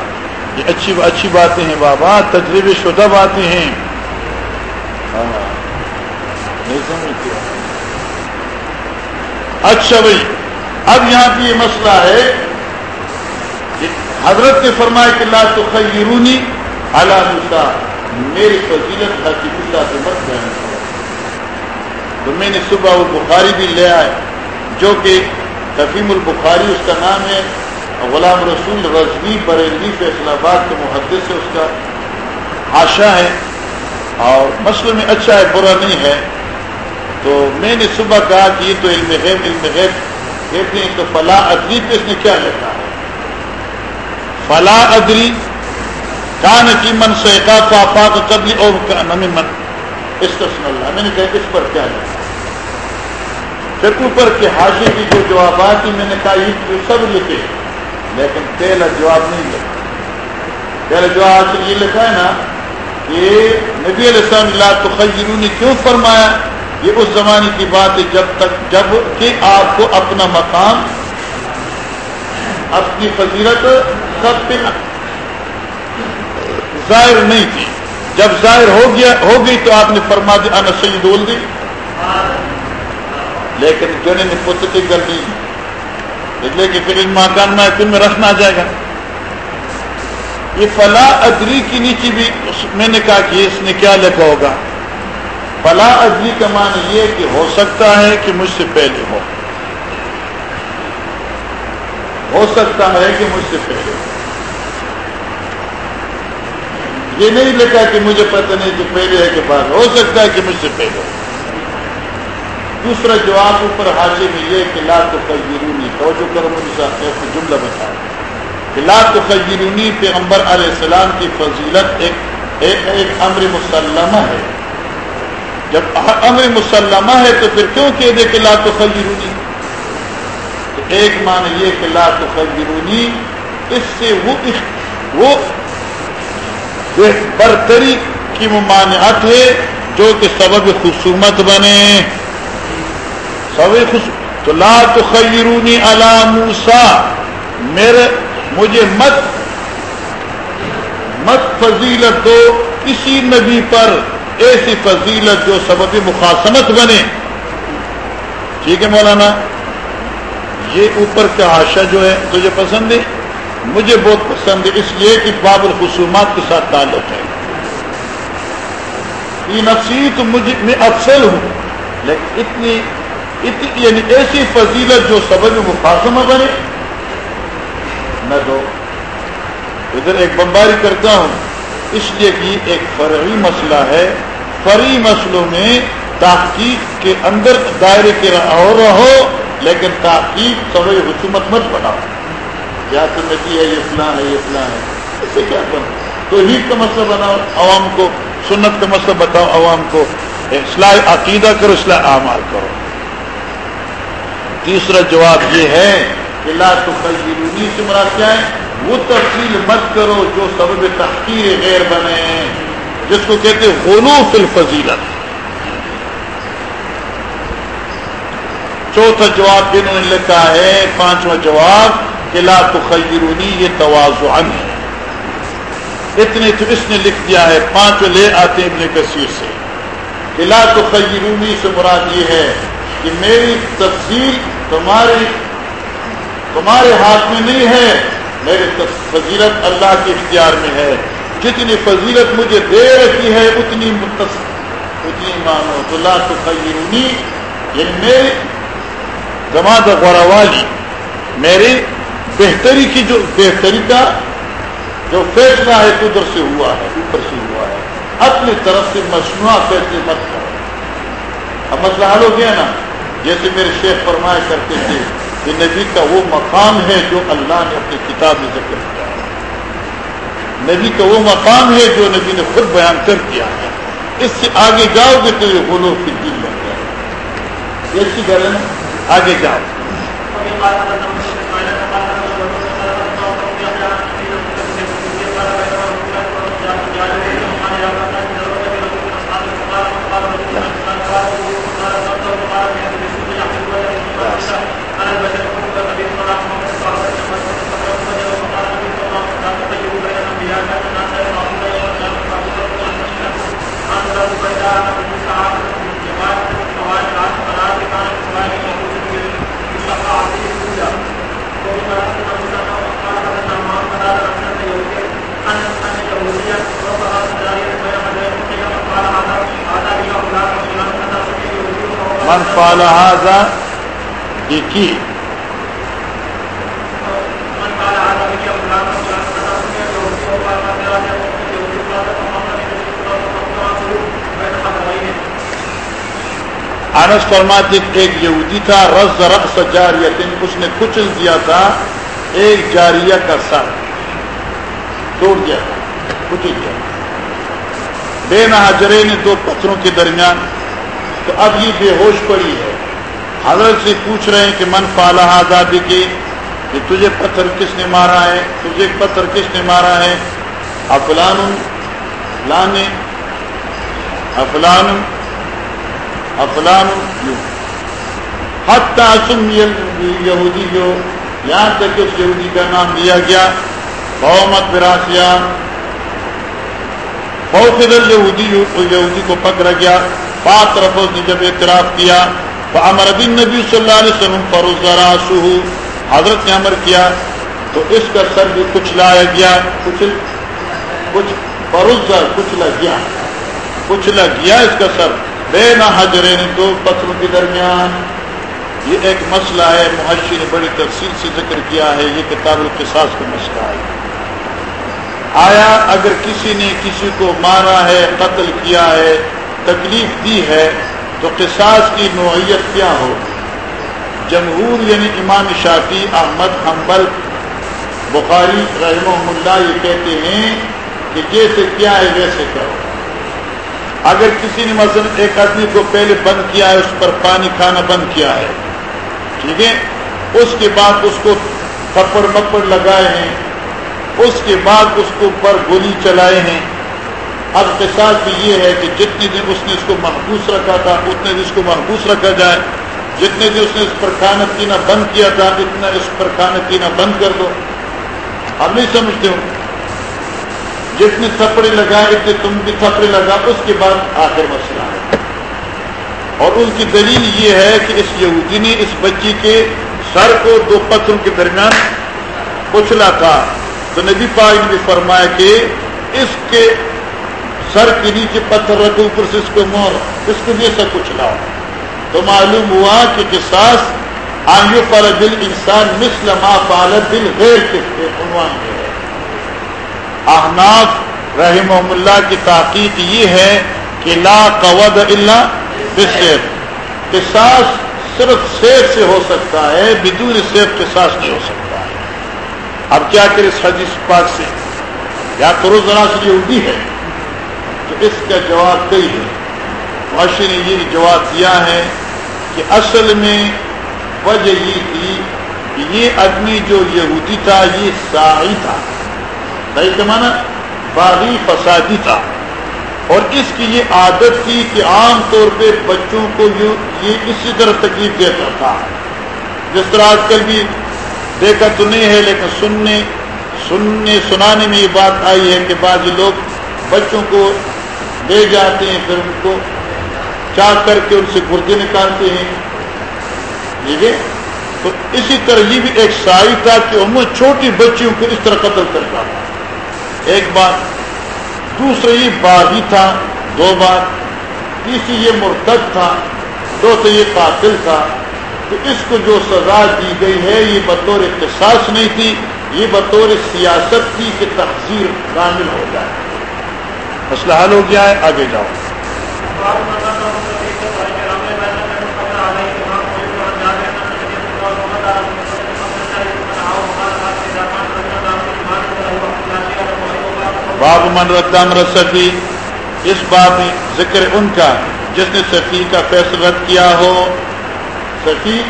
یہ اچھی اچھی باتیں ہیں بابا، تجربے شدہ باتیں ہیں۔ ہاں۔ اچھا بھائی، اب یہاں پہ یہ مسئلہ ہے۔ حضرت نے فرمایا کہ اللہ تو خیرونی اللہ میری فضیلت حقیقہ سے مت بیان تو میں نے صبح وہ بخاری بھی لے آئے، جو کہ تفیم البخاری اس کا نام ہے، غلام رسول رضوی بریلوی فیصلہ آباد کے محدث سے اس کا آشا ہے۔ اور مسئلے میں اچھا ہے، برا نہیں ہے۔ تو میں نے صبح کہا کہ یہ تو علم غیب علم غیب۔ کہتے ہیں تو فلاح ادری پہ اس نے کیا لکھا ہے؟ فلاح ادری کان کی من سیکا پاپا کا قبلی اور من۔ استثن اللہ، میں نے کہا اس پر کیا لکھا پھر اوپر کے حاشی کی جو جوابات ہی میں نے کہا یہ سب لکھے لیکن پہلا جواب نہیں لکھا۔ پہلا جواب یہ لکھا ہے نا کہ نبی علیہ السلام اللہ تو خیرو نے کیوں فرمایا؟ یہ اس زمانے کی بات ہے جب تک، جبکہ آپ کو اپنا مقام، اپنی فضیرت سب ظاہر نہیں تھی۔ جب ظاہر ہو گیا ہو گئی تو آپ نے فرما دی انا سید بول دی۔ لیکن جو نے پتہ کی گل اس لیے کہ پھر ان مکان میں میں رکھنا جائے گا۔ یہ فلا ادری کی نیچے بھی میں نے کہا کہ اس نے کیا لکھا ہوگا۔ فلا ادری کا معنی یہ کہ ہو سکتا ہے کہ مجھ سے پہلے ہو۔ ہو سکتا ہے کہ مجھ سے پہلے ہو۔ یہ نہیں لکھا کہ مجھے پتہ نہیں کہ پہلے ہے کہ بعد۔ ہو سکتا ہے کہ مجھ سے پہلے۔ دوسرا جواب اوپر حاصل میں یہ کہ لا تو خیرونی توجہ کرو مجھے ساتھ ایسے جملہ بتا کہ لا تو خیرونی پیغمبر علیہ السلام کی فضیلت ایک ایک, ایک امر مسلمہ ہے۔ جب امر مسلمہ ہے تو پھر کیوں کہہ دے کہ لا تو خیرونی تو ایک مان یہ کہ لا تو خیرونی اس سے وہ وہ برتری کی ممانعت ہے جو کہ سبب خصومت بنے۔ خوش تو لا تو خیرونی موسا میرے مجھے مت مت فضیلت دو کسی نبی پر ایسی فضیلت جو سبب مخاسمت بنے۔ ٹھیک ہے مولانا؟ یہ اوپر کا آشا جو ہے تجھے پسند ہے؟ مجھے بہت پسند ہے، اس لیے کہ باب الخصومات کے ساتھ تعلق ہے۔ یہ نفسی تو مجھے، میں افسل ہوں، لیکن اتنی یعنی ایسی فضیلت جو سبب مفاصمہ بنے، نہ دو۔ ادھر ایک بمباری کرتا ہوں، اس لیے کہ ایک فرعی مسئلہ ہے۔ فرعی مسئلوں میں تحقیق کے اندر دائرے کے اور رہو، لیکن تحقیق سب حکومت مت بناؤ۔ یا تو ندی ہے، یہ فلاں ہے، یہ فلاں ہے۔ اس سے کیا کرو تو ہی کا مسئلہ بناؤ، عوام کو، سنت کا مسئلہ بتاؤ عوام کو۔ اصلاح عقیدہ کرو، اصلاح اعمال کرو۔ تیسرا جواب یہ ہے کہ لا تو کل سے مراد کیا ہے؟ وہ تفصیل مت کرو جو سبب تحقیر غیر بنے۔ جس کو کہتے غلوف الفضیلت۔ چوتھا جواب انہوں نے لکھا ہے، پانچواں جواب کہ لا تخیرونی یہ توازن ہے۔ اتنے تو اس نے لکھ دیا ہے، پانچ لے آتے ابن کثیر سے کہ لا تخیرونی سے مراد یہ ہے کہ میری تفصیل تمہاری تمہارے ہاتھ میں نہیں ہے میری فضیلت اللہ کے اختیار میں ہے۔ جتنی فضیلت مجھے دے رکھی ہے، اتنی اتنی مانو۔ تو لا تخیرونی یعنی میری جماعت غورا والی میری بہتری کی جو بہتری کا جو فیصلہ ہے ادھر سے ہوا ہے، اوپر سے ہوا ہے۔ اپنی طرف سے مصنوعہ فیصلے مت کرو۔ اب مسئلہ حل ہو گیا نا۔ جیسے میرے شیخ فرمایا کرتے تھے کہ نبی کا وہ مقام ہے جو اللہ نے اپنی کتاب میں ذکر کیا ہے۔ نبی کا وہ مقام ہے جو نبی نے خود بیان کر دیا ہے۔ اس سے آگے جاؤ گے تو یہ بولو پھر دل بن جائے ایسی گل ہے نا؟ آگے جاؤ من فعل هذا بكي انس فرماتے ایک یہودی تھا، رز رقص جاریتن، اس نے کچل دیا تھا ایک جاریہ کا سر توڑ دیا تھا کچل دیا بے نہ نے دو پتھروں کے درمیان تو اب یہ بے ہوش پڑی ہے۔ حضرت سے پوچھ رہے ہیں کہ من فالا آزادی کی کہ تجھے پتھر کس نے مارا ہے؟ تجھے پتھر کس نے مارا ہے؟ افلان لانے افلان افلان یہودی جو یہاں تک اس یہودی کا نام دیا گیا بہمت براسیا بہت یہودی یہودی کو پکڑا گیا۔ بات رفظ نے جب اعتراف کیا تو امر بن نبی صلی اللہ علیہ وسلم فروز راسو حضرت نے امر کیا، تو اس کا سر بھی کچھ لایا گیا، کچھ کچھ فروز کچھ لگ گیا، کچھ لگ گیا اس کا سر۔ بے نہ حجرے دو پتھروں کے درمیان۔ یہ ایک مسئلہ ہے، محشی نے بڑی تفصیل سے ذکر کیا ہے، یہ کتاب القصاص کا مسئلہ ہے۔ آیا اگر کسی نے کسی کو مارا ہے، قتل کیا ہے تکلیف دی ہے تو قصاص کی نوعیت کیا ہو؟ جمہور یعنی امام شافی احمد حنبل، بخاری رحمہ اللہ یہ کہتے ہیں کہ جیسے کیا ہے ویسے کرو۔ اگر کسی نے مثلا ایک آدمی کو پہلے بند کیا ہے، اس پر پانی کھانا بند کیا ہے، ٹھیک ہے؟ اس کے بعد اس کو تھپڑ مپڑ لگائے ہیں، اس کے بعد اس کو پر گولی چلائے ہیں اب قصاص بھی یہ ہے کہ جتنے دن اس نے اس کو محبوس رکھا تھا، اتنے دن اس کو محبوس رکھا جائے۔ جتنے دن اس نے اس پر کھانا پینا بند کیا تھا، اتنا اس پر کھانا پینا بند کر دو۔ اب نہیں سمجھتے ہو جتنے تھپڑے لگائے اتنے تم بھی تھپڑے لگا، اس کے بعد آخر مسئلہ ہے۔ اور ان کی دلیل یہ ہے کہ اس یہودی نے اس بچی کے سر کو دو پتھروں کے درمیان کچلا تھا۔ تو نبی پاک نے فرمایا کہ اس کے سر کے نیچے پتھر رکھو، اوپر سے اس کو مور اس کو بھی سب کچھ لاؤ تو معلوم ہوا کہ قصاص آئیو پر دل انسان مثل ما پال دل غیر کے عنوان کے ہے۔ احناف رحم اللہ کی تحقیق یہ ہے کہ لا قود اللہ قصاص صرف سیف سے ہو سکتا ہے، بدون سیف قصاص نہیں ہو سکتا۔ ہے اب کیا کرے اس حدیث پاک سے؟ یا تو روزانہ سے یہودی ہے۔ تو اس کا جواب کئی ہے معاشی نے یہ جواب دیا ہے کہ اصل میں وجہ یہ تھی کہ یہ آدمی جو یہودی تھا، یہ سائی تھا۔ صحیح کے مانا؟ باغی فسادی تھا۔ اور اس کی یہ عادت تھی کہ عام طور پہ بچوں کو یہ اسی طرح تکلیف دیتا تھا۔ جس طرح آج کل بھی دیکھا تو نہیں ہے، لیکن سننے سننے، سنانے میں یہ بات آئی ہے کہ بعض لوگ بچوں کو لے جاتے ہیں پھر ان کو چاہ کر کے ان سے گردے نکالتے ہیں۔ ٹھیک ہے؟ تو اسی طرح یہ بھی ایک سائی تھا کہ عمر چھوٹی بچیوں کو اس طرح قتل کرتا تھا۔ ایک بات، دوسرا یہ باغی تھا، دو بات، تیسری یہ مرتد تھا دو تو یہ قاتل تھا۔ تو اس کو جو سزا دی گئی ہے، یہ بطور اختصاص نہیں تھی، یہ بطور سیاست تھی کہ تقسیر کامل ہو جائے۔ مسئلہ حل ہو گیا ہے، آگے جاؤ۔ باب من ردام رسفی اس باب میں ذکر ان کا، جس نے سفی کا فیصلہ کیا ہو۔ سفی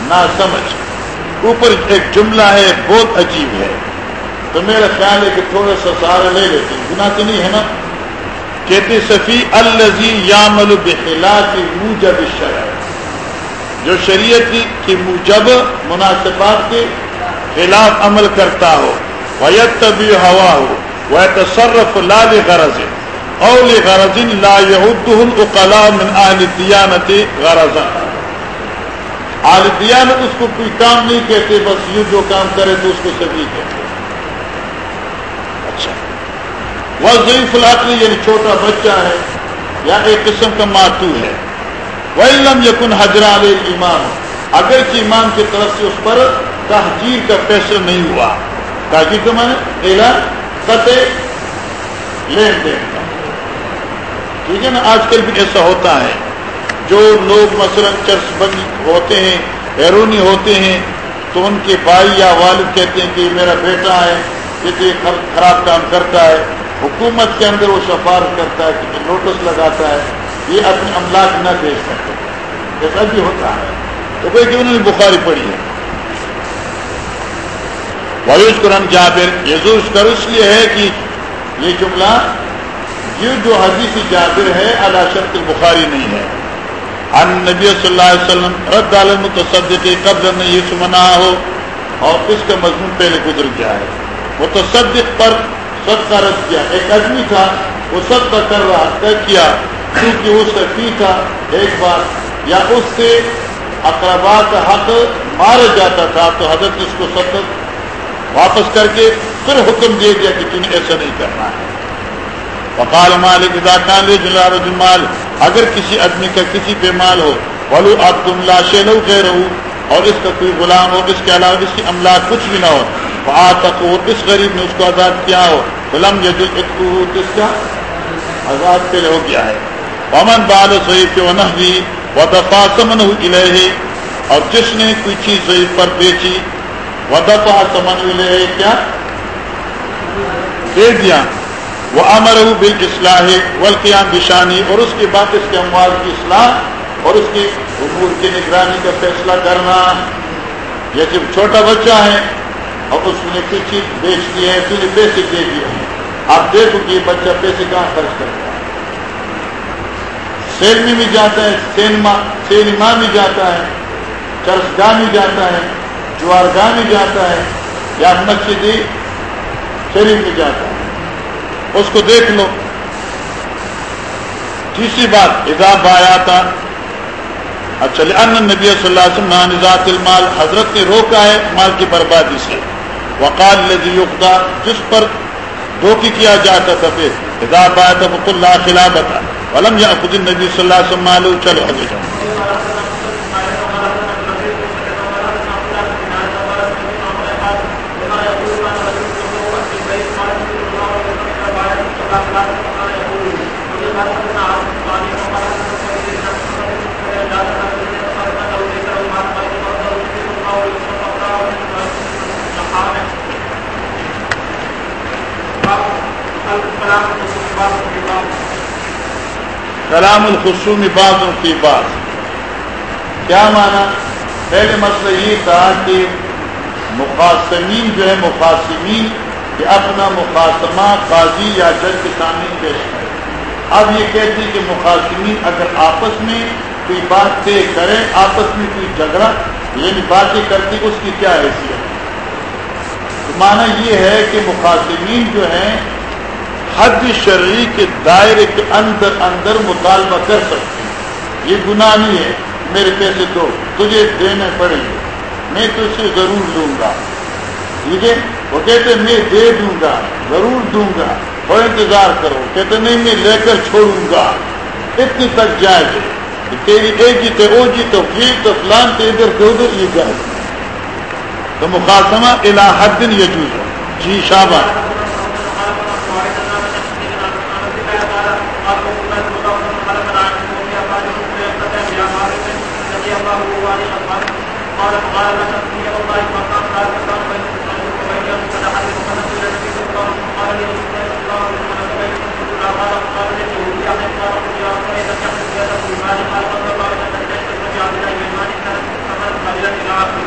نہ سمجھ اوپر ایک جملہ ہے، بہت عجیب ہے۔ تو میرا خیال ہے کہ تھوڑا سا سارا لے لیتے گنا تو نہیں ہے نا؟ کہتے سفی الزی یامل بخلاف موجب شرح جو شریعت کی موجب مناسبات کے خلاف عمل کرتا ہو ویت طبی ہوا ہو وہ تصرف لال غرض اول غرض لا القلاء من اہل دیانت غرض اہل دیانت اس کو کوئی کام نہیں کہتے، بس یہ جو کام کرے تو اس کو سبھی کہتے اچھا وہ ضعیف العقل یعنی چھوٹا بچہ ہے یا ایک قسم کا ماتو ہے۔ وہ علم یقن حضرات ایمان اگر کہ ایمان کی طرف سے اس پر تحجیر کا فیصلہ نہیں ہوا۔ تاکہ جی تو میں نے لین دین۔ کا ٹھیک ہے نا؟ آج کل بھی ایسا ہوتا ہے۔ جو لوگ مثلا چرس بند ہوتے ہیں بیرونی ہوتے ہیں، تو ان کے بھائی یا والد کہتے ہیں کہ میرا بیٹا ہے یہ خراب کام کرتا ہے۔ حکومت کے اندر وہ سفارش کرتا ہے کہ نوٹس لگاتا ہے، یہ اپنے املاک نہ دے سکتے ایسا بھی ہوتا ہے۔ تو کوئی کہ انہوں نے بخاری پڑی ہے۔ ویوز قرآن جابر یزوز کر اس لیے ہے کہ یہ جملہ یہ جو حدیث جابر ہے اللہ شرط بخاری نہیں ہے۔ ان نبی صلی اللہ علیہ وسلم رد عالم تصدق قبل نے یہ سمنا ہو اور اس کا مضمون پہلے گزر گیا ہے۔ وہ تصدق پر سب کا رد کیا۔ ایک آدمی تھا، وہ سب کا کر رہا طے کیا۔ کیونکہ وہ سفی تھا، ایک بار یا اس سے اقربا کا حق مارا جاتا تھا، تو حضرت اس کو سطح واپس کر کے پھر حکم دے دیا کہ تمہیں ایسا نہیں کرنا۔ ہے وقال مالک کان جلال مال، اگر کسی آدمی کا کسی پہ مال ہو بولو اب تم لاشے لو کہہ رہو اور اس کا کوئی غلام ہو، اس کے علاوہ اس کی املاک کچھ بھی نہ ہو تک ہو اس غریب نے اس کو آزاد کیا ہو غلام یہ اس کا آزاد پہ ہو گیا ہے۔ امن بال ضعیف و نحوی و دفاع سمن اور جس نے کوئی چیز ضعیف پر بیچی، ودفع سمن لے کیا؟ دے دیا۔ وہ امر بال اصلاح والقیام بشانی اور اس کے بعد اس کے اموال کی اصلاح اور اس کی امور کی نگرانی کا فیصلہ کرنا۔ یہ جب چھوٹا بچہ ہے اور اس نے کچھ چیز بیچ دی ہے تجھے پیسے دے دیے ہیں آپ دیکھو کہ بچہ پیسے کہاں خرچ کرتا ہے۔ سیل میں بھی جاتا ہے، سینما سینما بھی جاتا ہے چرچ گاہ بھی جاتا ہے، جوارگاہ میں جاتا ہے، یا مسجد شریف میں جاتا ہے۔ اس کو دیکھ لو۔ تیسری بات ادا بایا تھا اچھا ان نبی صلی اللہ علیہ وسلم نظات المال، حضرت نے روکا ہے، مال کی بربادی سے۔ وقال لذی يقضى، جس پر دوکی کیا جاتا تھا پہ اذا بات تھا مک اللہ خلاف تھا علم یا خود نبی صلی اللہ علیہ وسلم چلو آگے کلام الخصوم بعض کی بات کیا مانا؟ پہلے مسئلہ یہ تھا کہ مقاصمین جو ہے مقاصمین کہ اپنا مقاصمہ قاضی یا جج کے سامنے پیش کرے اب یہ کہتی کہ مقاصمین اگر آپس میں کوئی بات طے کرے آپس میں کوئی جھگڑا یعنی باتیں کرتی اس کی کیا حیثیت؟ مانا یہ ہے کہ مقاصمین جو ہیں حد شرعی کے دائرے کے اندر اندر مطالبہ کر سکتے ہیں۔ یہ گناہ نہیں ہے۔ میرے پیسے دو، تجھے دینے پڑیں گے۔ میں تو اسے ضرور دوں گا۔ ٹھیک ہے؟ وہ کہتے میں دے دوں گا، ضرور دوں گا۔ اور انتظار کرو۔ کہتے نہیں، میں لے کر چھوڑوں گا۔ اتنی تک جائے گے تیری اے جیتے او جیتے یہ تو فلان تے، ادھر دے ادھر یہ جائے تو مقاصمہ الہ حد یجوز جی شابہ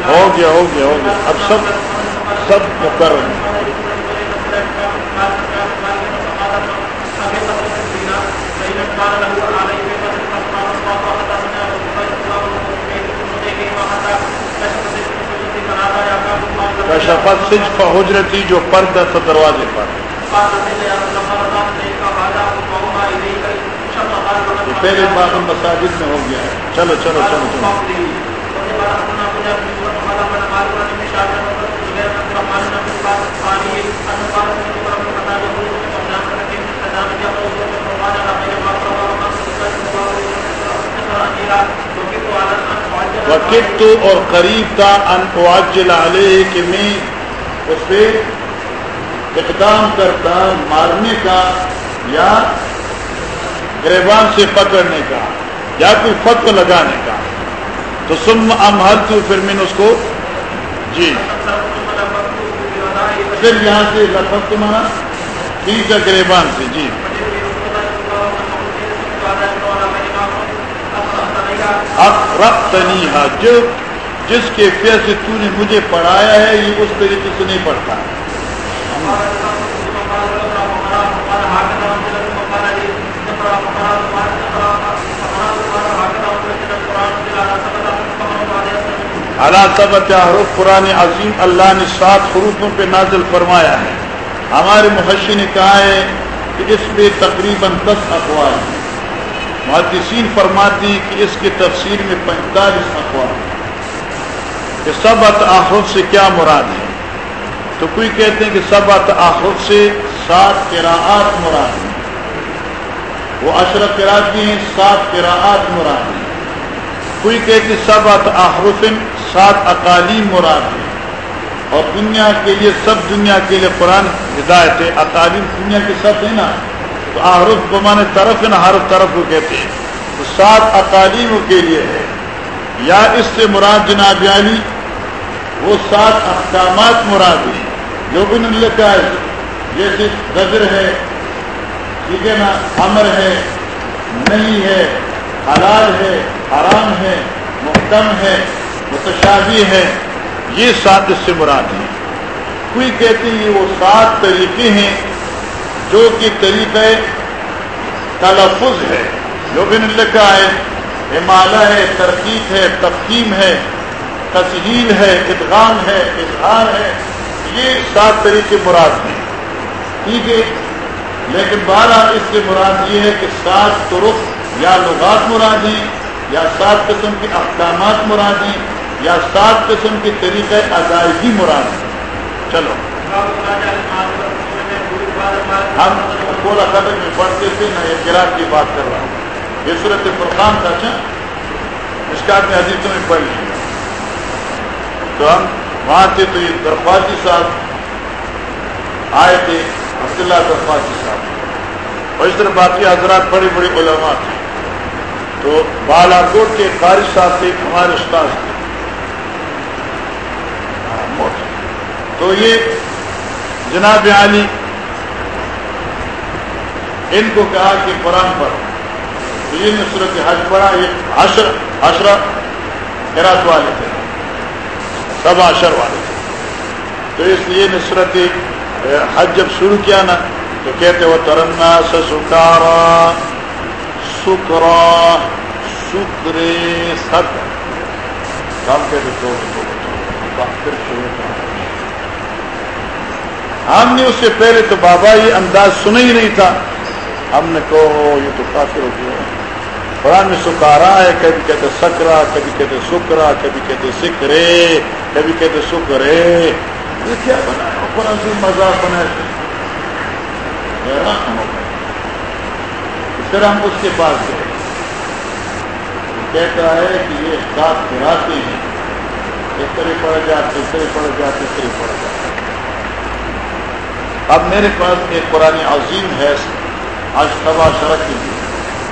ہو گیا، ہو گیا ہو گیا۔ اب سب سب مقرر شفت صرف حجرتی جو پردہ تھا دروازے پر۔ پہلے بات مساجد میں ہو گیا۔ چلو چلو چلو چلو۔ وقت اور قریب تھا ان علیہ کہ میں اس پہ اقدام کرتا، مارنے کا یا گریبان سے پکڑنے کا، یا کوئی فتو لگانے کا۔ تو سم ام حد تو پھر میں نے اس کو جی۔ پھر یہاں سے لفظ تمہارا ٹھیک ہے گریبان سے جی۔ تنی جو جس کے پیسے تو نے مجھے پڑھایا ہے، یہ اس طریقے سے نہیں پڑھتا۔ اللہ سب حروف قرآن عظیم اللہ نے سات حروفوں پہ نازل فرمایا ہے۔ ہمارے محشی نے کہا ہے کہ اس پہ تقریباً دس اخبار ہیں۔ محدثین فرماتی کہ اس کی تفسیر میں پینتالیس اخبار کہ سب احرف سے کیا مراد ہے؟ تو کوئی کہتے ہیں کہ سب احرف سے سات قراءات مراد ہیں۔ وہ اشرف قرآت بھی ہیں، سات قراءات مراد ہیں۔ کوئی کہتے سب احرف سات اقالیم مراد ہیں۔ اور دنیا کے لیے، سب دنیا کے لیے قرآن ہدایت ہے۔ اقالیم دنیا کے سب ہے نا۔ تو آحرف بمانے طرف ہے ہر طرف کو کہتے ہیں۔ تو سات اقالیم کے لیے ہے۔ یا اس سے مراد جناب علی، وہ سات احکامات مراد ہیں۔ جو بھی نے لکھا ہے، جیسے غزر ہے، ٹھیک ہے نا، امر ہے، نہیں ہے، حلال ہے، حرام ہے محتم ہے متشابی ہے، یہ سات اس سے مراد ہیں۔ کوئی کہتے ہیں وہ سات طریقے ہیں۔ جو کہ طریقہ تلفظ ہے، جو بھی نے لکھا ہے ہمالا ہے، ترکیب ہے، تفہیم ہے، تسہیل ہے، ادغام ہے، اظہار ہے، یہ سات طریقے مراد ہیں۔ ٹھیک ہے؟ لیکن بارہ اس سے مراد یہ ہے کہ سات طرق یا لغات مراد ہیں، یا سات قسم کے اقدامات مراد ہیں، یا سات قسم کے طریقہ ادائیگی مراد ہیں۔ چلو۔ ہم پورا قدر میں پڑھتے تھے، میں ایک کی بات کر رہا ہوں۔ یہ صورت فرقان کا اچھا اس کا میں حدیثوں میں پڑھ لیں تو ہم وہاں تھے تو یہ درخواسی صاحب، آئے تھے، عبداللہ درخواسی صاحب۔ اور اس طرح باقی حضرات بڑے بڑے علماء تھے۔ تو بالا کوٹ کے قاری صاحب تھے، ہمارے استاد تھے۔ ہاں، تو یہ جناب علی ان کو کہا کہ قرآن پڑھو تو یہ نصرت حج پڑھا، یہ عشر، عشرہ حراط والے تھے سب عشر والے۔ تھے تو اس لیے نصرت حج جب شروع کیا نا، تو کہتے وہ ترنا سے سکارا سکرا، سکرے ست کام کہتے تو پھر شروع ہم نے اس سے پہلے تو بابا یہ انداز سنا ہی نہیں تھا۔ ہم نے کہو یہ تو کافر ہو گیا۔ قرآن میں سکارا ہے، کبھی کہتے سکرا، کبھی کہتے سکرا، کبھی کہتے سکرے، کبھی کہتے سکرے۔ یہ کیا بنا قرآن سے مذاق بنا پھر ہم اس کے پاس گئے۔ کہتا ہے کہ یہ احساس کراتے ہیں۔ اس طرح پڑ جاتے، اس طرح پڑ جاتے، اس طرح پڑ جاتے۔ اب میرے پاس ایک قرآن عظیم ہے آج سوا شرک کی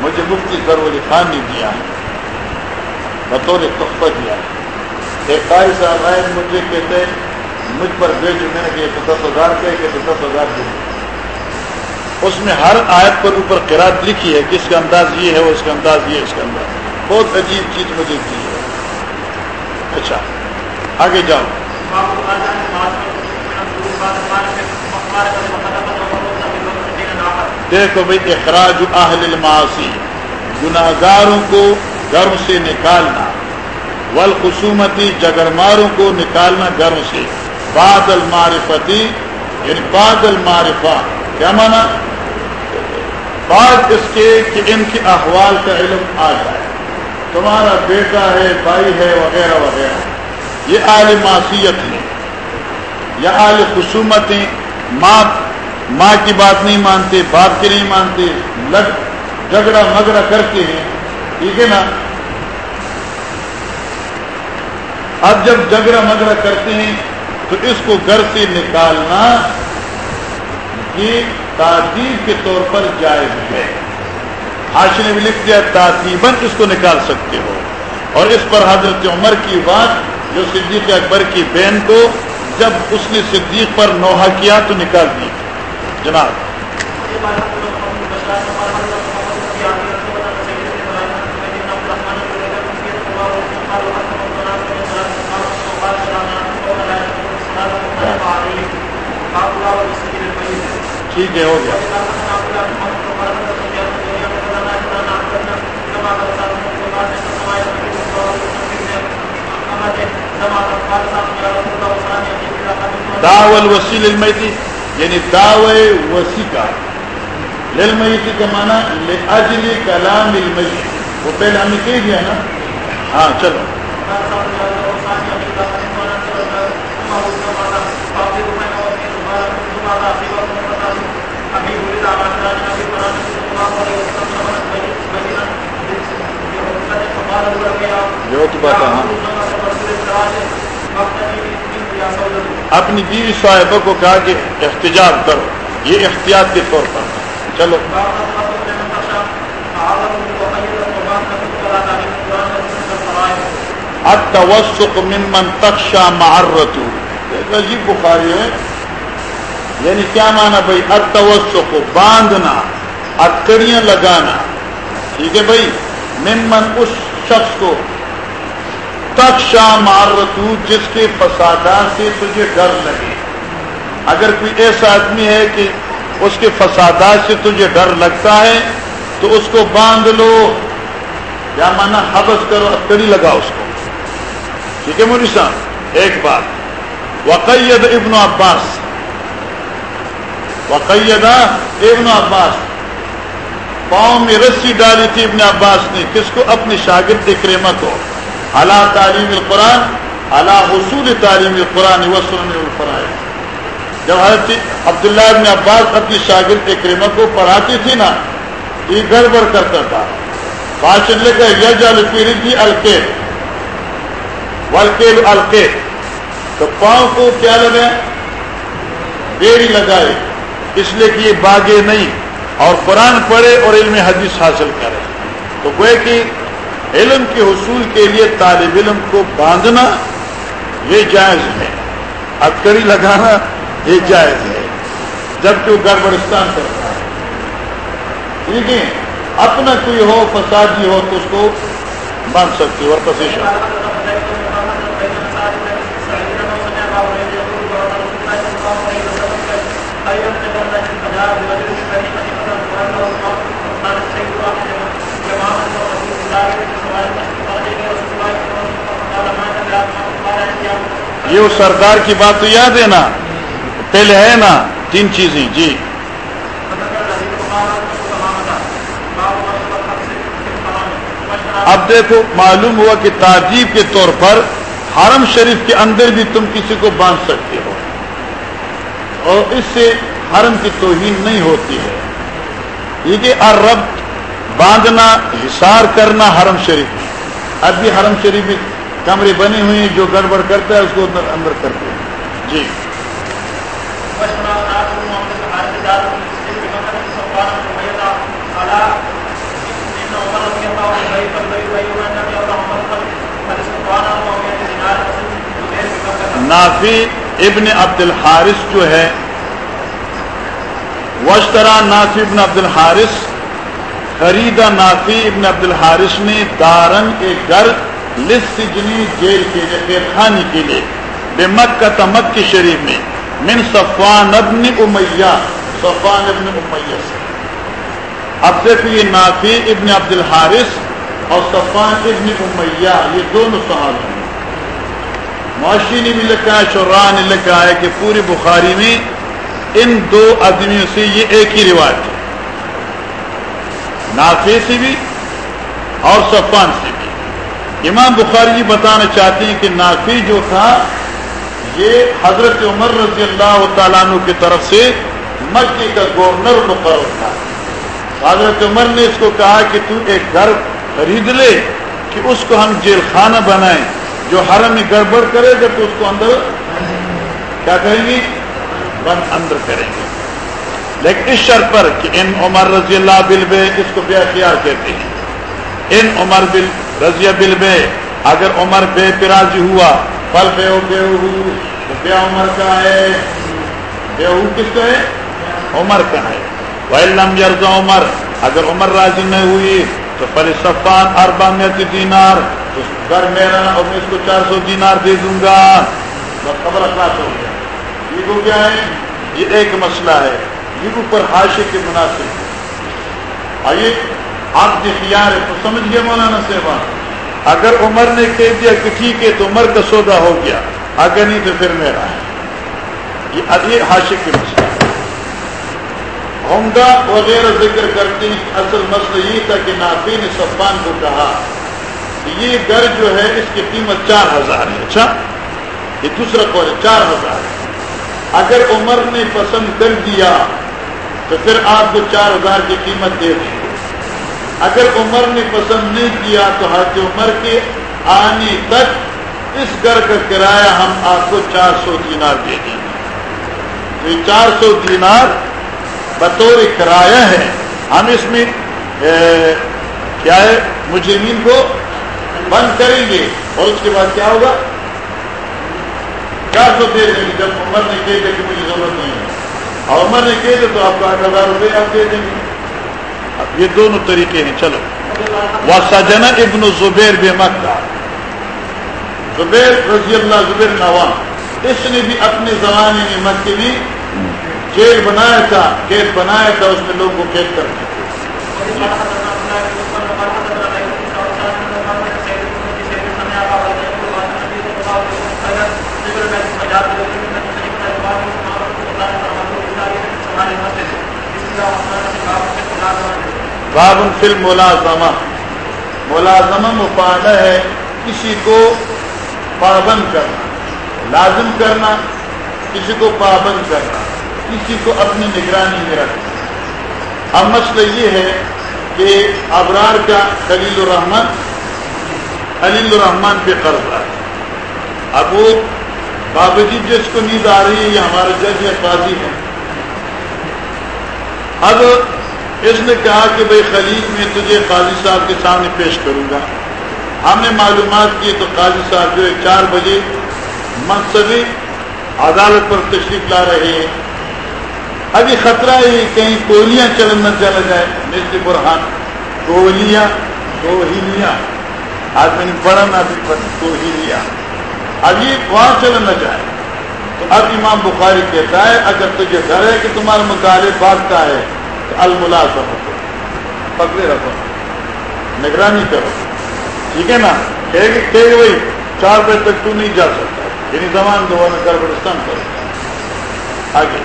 مجھے مفتی ضرور خان نے دیا ہے۔ بطور تحفہ دیا ہے۔ ایک قائد صاحب آئے، مجھے کہتے مجھ پر بھیجو میں نے کہ تو دس ہزار کے کہ دس ہزار دے اس میں ہر آیت پر اوپر قرآد لکھی ہے کہ اس کا انداز یہ ہے، اس کا انداز یہ ہے اس کا انداز۔ بہت عجیب چیز مجھے دی ہے۔ اچھا آگے جاؤ۔ دیکھو بھائی، اخراج اہل الماسی گناگاروں کو گرم سے نکالنا، والخصومتی جگرماروں کو نکالنا گرم سے۔ بعد المعرفتی یعنی بعد المعرفہ، کیا مانا؟ بعد اس کے کہ ان کے احوال کا علم آ جائے۔ تمہارا بیٹا ہے، بھائی ہے، وغیرہ وغیرہ۔ یہ اہل معصیت ہے یا اہل خصومتیں ماں ماں کی بات نہیں مانتے، باپ کی نہیں مانتے، لگ، جھگڑا مگڑا کرتے ہیں، ٹھیک ہے نا؟ اب جب جھگڑا مگڑا کرتے ہیں، تو اس کو گھر سے نکالنا یہ تعدیب کے طور پر جائز ہے۔ آج نے بھی لکھ دیا تعصیباً اس کو نکال سکتے ہو۔ اور اس پر حضرت عمر کی بات، جو صدیق اکبر کی بہن کو جب اس نے صدیق پر نوحہ کیا تو نکال دی۔ جناب ٹھیک ہے ہو گیا۔ داول وسیل المیتی یعنی دعو وسیع کا. للمیتی کا مانا اجل کلام المیت وہ پہلے ہم نے کہہ دیا نا؟ ہاں چلو. جو تو بات ہے اپنی بیوی صاحبہ کو کہا کہ احتجاج کرو، یہ احتیاط کے طور پر۔ چلو۔ التوسق ممن تخشا معرت عجیب بخاری ہے۔ یعنی کیا مانا بھائی؟ التوسق، باندھنا اکڑیاں لگانا۔ ٹھیک ہے بھائی؟ ممن اس شخص کو تک شام جس کے فسادات سے تجھے ڈر لگے۔ اگر کوئی ایسا آدمی ہے کہ اس کے فسادات سے تجھے ڈر لگتا ہے، تو اس کو باندھ لو۔ یا مانا حبس کرو، اکڑی لگا اس کو۔ ٹھیک ہے مودی صاحب؟ ایک بات۔ وقید ابن عباس۔ وقیدہ ابن عباس۔ پاؤں میں رسی ڈالی تھی ابن عباس نے۔ کس کو؟ اپنی شاگرد کریمہ کو۔ اللہ تعلیم القرآن اللہ حصول تعلیم القرآن وسلم الفرائض. جب حضرت عبداللہ ابن عباس اپنی شاگرد کریمہ کو پڑھاتی تھی نا، یہ گڑبڑ کرتا تھا۔ بادشاہ کا یج الفیری تھی الکے ولکیل الکے تو پاؤں کو کیا لگائے؟ بیڑی لگائے۔ اس لیے کہ یہ باغے نہیں، اور قرآن پڑھے اور علم حدیث حاصل کرے۔ تو گوئے کہ علم کے حصول کے لیے طالب علم کو باندھنا یہ جائز ہے۔ اکڑی لگانا یہ جائز ہے۔ جبکہ وہ گڑبڑستان کرتا ہے۔ ٹھیک ہے؟ اپنا کوئی ہو، فسادی ہو تو اس کو باندھ سکتی اور پسیشن یہ سردار کی بات تو یاد ہے نا؟ پہلے ہے نا تین چیزیں جی۔ اب دیکھو، معلوم ہوا کہ تعجیب کے طور پر حرم شریف کے اندر بھی تم کسی کو باندھ سکتے ہو۔ اور اس سے حرم کی توہین نہیں ہوتی ہے۔ یہ کہ ارب باندھنا، حصار کرنا حرم شریف میں۔ اب بھی حرم شریف میں کمرے بنے ہوئے ہیں جو گڑبڑ کرتا ہے اس کو اندر اندر کرتے ہیں جی۔ نافی ابن عبد الحارث جو ہے وشترا نافی ابن عبد الحارث خریدا نافی ابن عبد الحارث نے دارن ایک گھر لسجنی جیل کے لیے خیر خانی کے لیے، بے مکہ تمک کی شریف میں، من صفان ابن امیہ صفان ابن امیہ سے۔ اب دیکھو یہ نافی ابن عبد الحارث اور صفان ابن امیہ، یہ دونوں صحابہ ہیں۔ معاشی نے بھی لکھا ہے شراہ نے لکھا ہے کہ پوری بخاری میں ان دو آدمیوں سے یہ ایک ہی روایت ہے۔ نافی سے بھی اور صفان سے بھی۔ امام بخاری جی بتانا چاہتے ہیں کہ نافی جو تھا، یہ حضرت عمر رضی اللہ تعالیٰ عنہ کی طرف سے مکی کا گورنر مقرر تھا۔ حضرت عمر نے اس کو کہا کہ تو ایک گھر خرید لے، کہ اس کو ہم جیل خانہ بنائیں، جو حرم میں گڑبڑ کرے گا تو اس کو اندر کیا کریں گے؟ بند اندر کریں گے۔ لیکن اس شرط پر کہ ان عمر رضی اللہ بل بے اس کو بے اختیار کہتے ہیں۔ ان عمر بل رضی بل بے اگر عمر بے پراضی ہوا پل بے بے بے عمر کا ہے؟ بے کس کا ہے؟ عمر کا ہے۔ وَإِلَّمْ يَرْضَ عمر، اگر عمر راضی نہیں ہوئی، تو پل صفان اربا میں دینار، تو گھر میرا اور میں اس کو چار سو دینار دے دوں گا۔ بس خبر اخلاص ہو گیا۔ یہ کو کیا ہے؟ یہ ایک مسئلہ ہے۔ یہ اوپر حاشے کے مناسب آئیے آپ اختیار ہے تو سمجھ گئے مولانا صاحب اگر عمر نے کہہ دیا کہ ٹھیک ہے تو عمر کا سودا ہو گیا، اگر نہیں تو پھر میرا ہے۔ یہ حاشے کے مسئلہ عمدہ وغیرہ ذکر کرتے ہیں، اصل مسئلہ یہ تھا کہ نافی نے صفان کو کہا کہ یہ گھر جو ہے اس کی قیمت چار ہزار ہے۔ اچھا یہ دوسرا قول ہے، چار ہزار۔ ہے اگر عمر نے پسند کر دیا تو پھر آپ کو چار ہزار کی قیمت دے دیں۔ اگر عمر نے پسند نہیں کیا تو حضرت عمر کے آنے تک اس گھر کا کرایہ ہم آپ کو چار سو دینار دے دیں گے۔ یہ چار سو دینار بطور کرایہ ہے۔ ہم اس میں کیا ہے، مجرمین کو بند کریں گے۔ اور اس کے بعد کیا ہوگا؟ چار سو دے دیں گے۔ جب عمر نے کہہ دیا کہ مجھے ضرورت نہیں ہے۔ اور عمر نے کہہ دیا تو آپ کو آٹھ ہزار روپئے آپ دے دیں گے۔ اب یہ دونوں طریقے ہیں، چلو۔ وہ سجنا ابن زبیر بے مکہ۔ زبیر رضی اللہ زبیر نوام اس نے بھی اپنے زمانے میں مکہ میں جیل بنایا تھا، گیٹ بنایا تھا، اس میں لوگوں کو قید کر باب فل ملازمہ ملازمہ مفادہ ہے کسی کو پابند کرنا، لازم کرنا، کسی کو پابند کرنا، کسی کو اپنی نگرانی میں رکھنا۔ اب مسئلہ یہ ہے کہ ابرار کا خلیل الرحمان خلیل الرحمان پہ قرض ہے۔ اب وہ بابا جی جس کو نیند آ رہی ہے، یہ ہمارے جج یا قاضی ہے اب اس نے کہا کہ بھائی خلیج میں تجھے قاضی صاحب کے سامنے پیش کروں گا۔ ہم نے معلومات کی تو قاضی صاحب جو ہے چار بجے منصبی عدالت پر تشریف لا رہے ہیں۔ ابھی خطرہ ہی کہیں کوہلیاں چلن نہ چلا جائے۔ نجلی برہان، کوہلیاں کوہلیاں۔ آج میں نے پڑھا نہ بھی کوہلیاں۔ اب یہ وہاں چلن نہ جائے۔ تو اب امام بخاری کہتا ہے، اگر تجھے ڈر ہے کہ تمہارا مطالعے بھاگتا ہے تو الملازم پکڑے رکھو۔ نگرانی کرو۔ ٹھیک ہے نا؟ کہ بھائی، چار بجے تک تو نہیں جا سکتا۔ یعنی زمان دو میں گڑبڑستان کرو آگے۔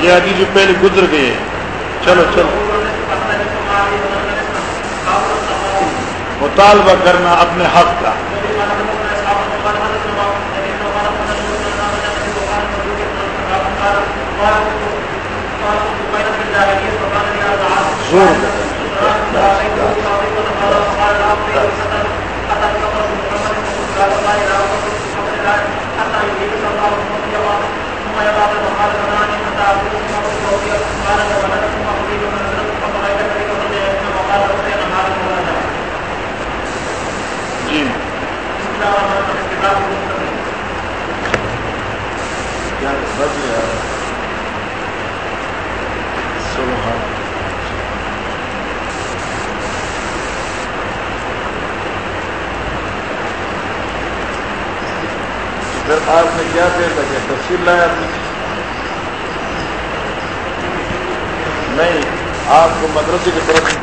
یہ ابھی جو پہلے گزر گئے چلو چلو۔ مطالبہ کرنا اپنے حق کا۔ زور بس یار سبحان اللہ پھر آپ نے کیا دیر لگے تفصیل لایا نہیں آپ کو مدرسے کی طرف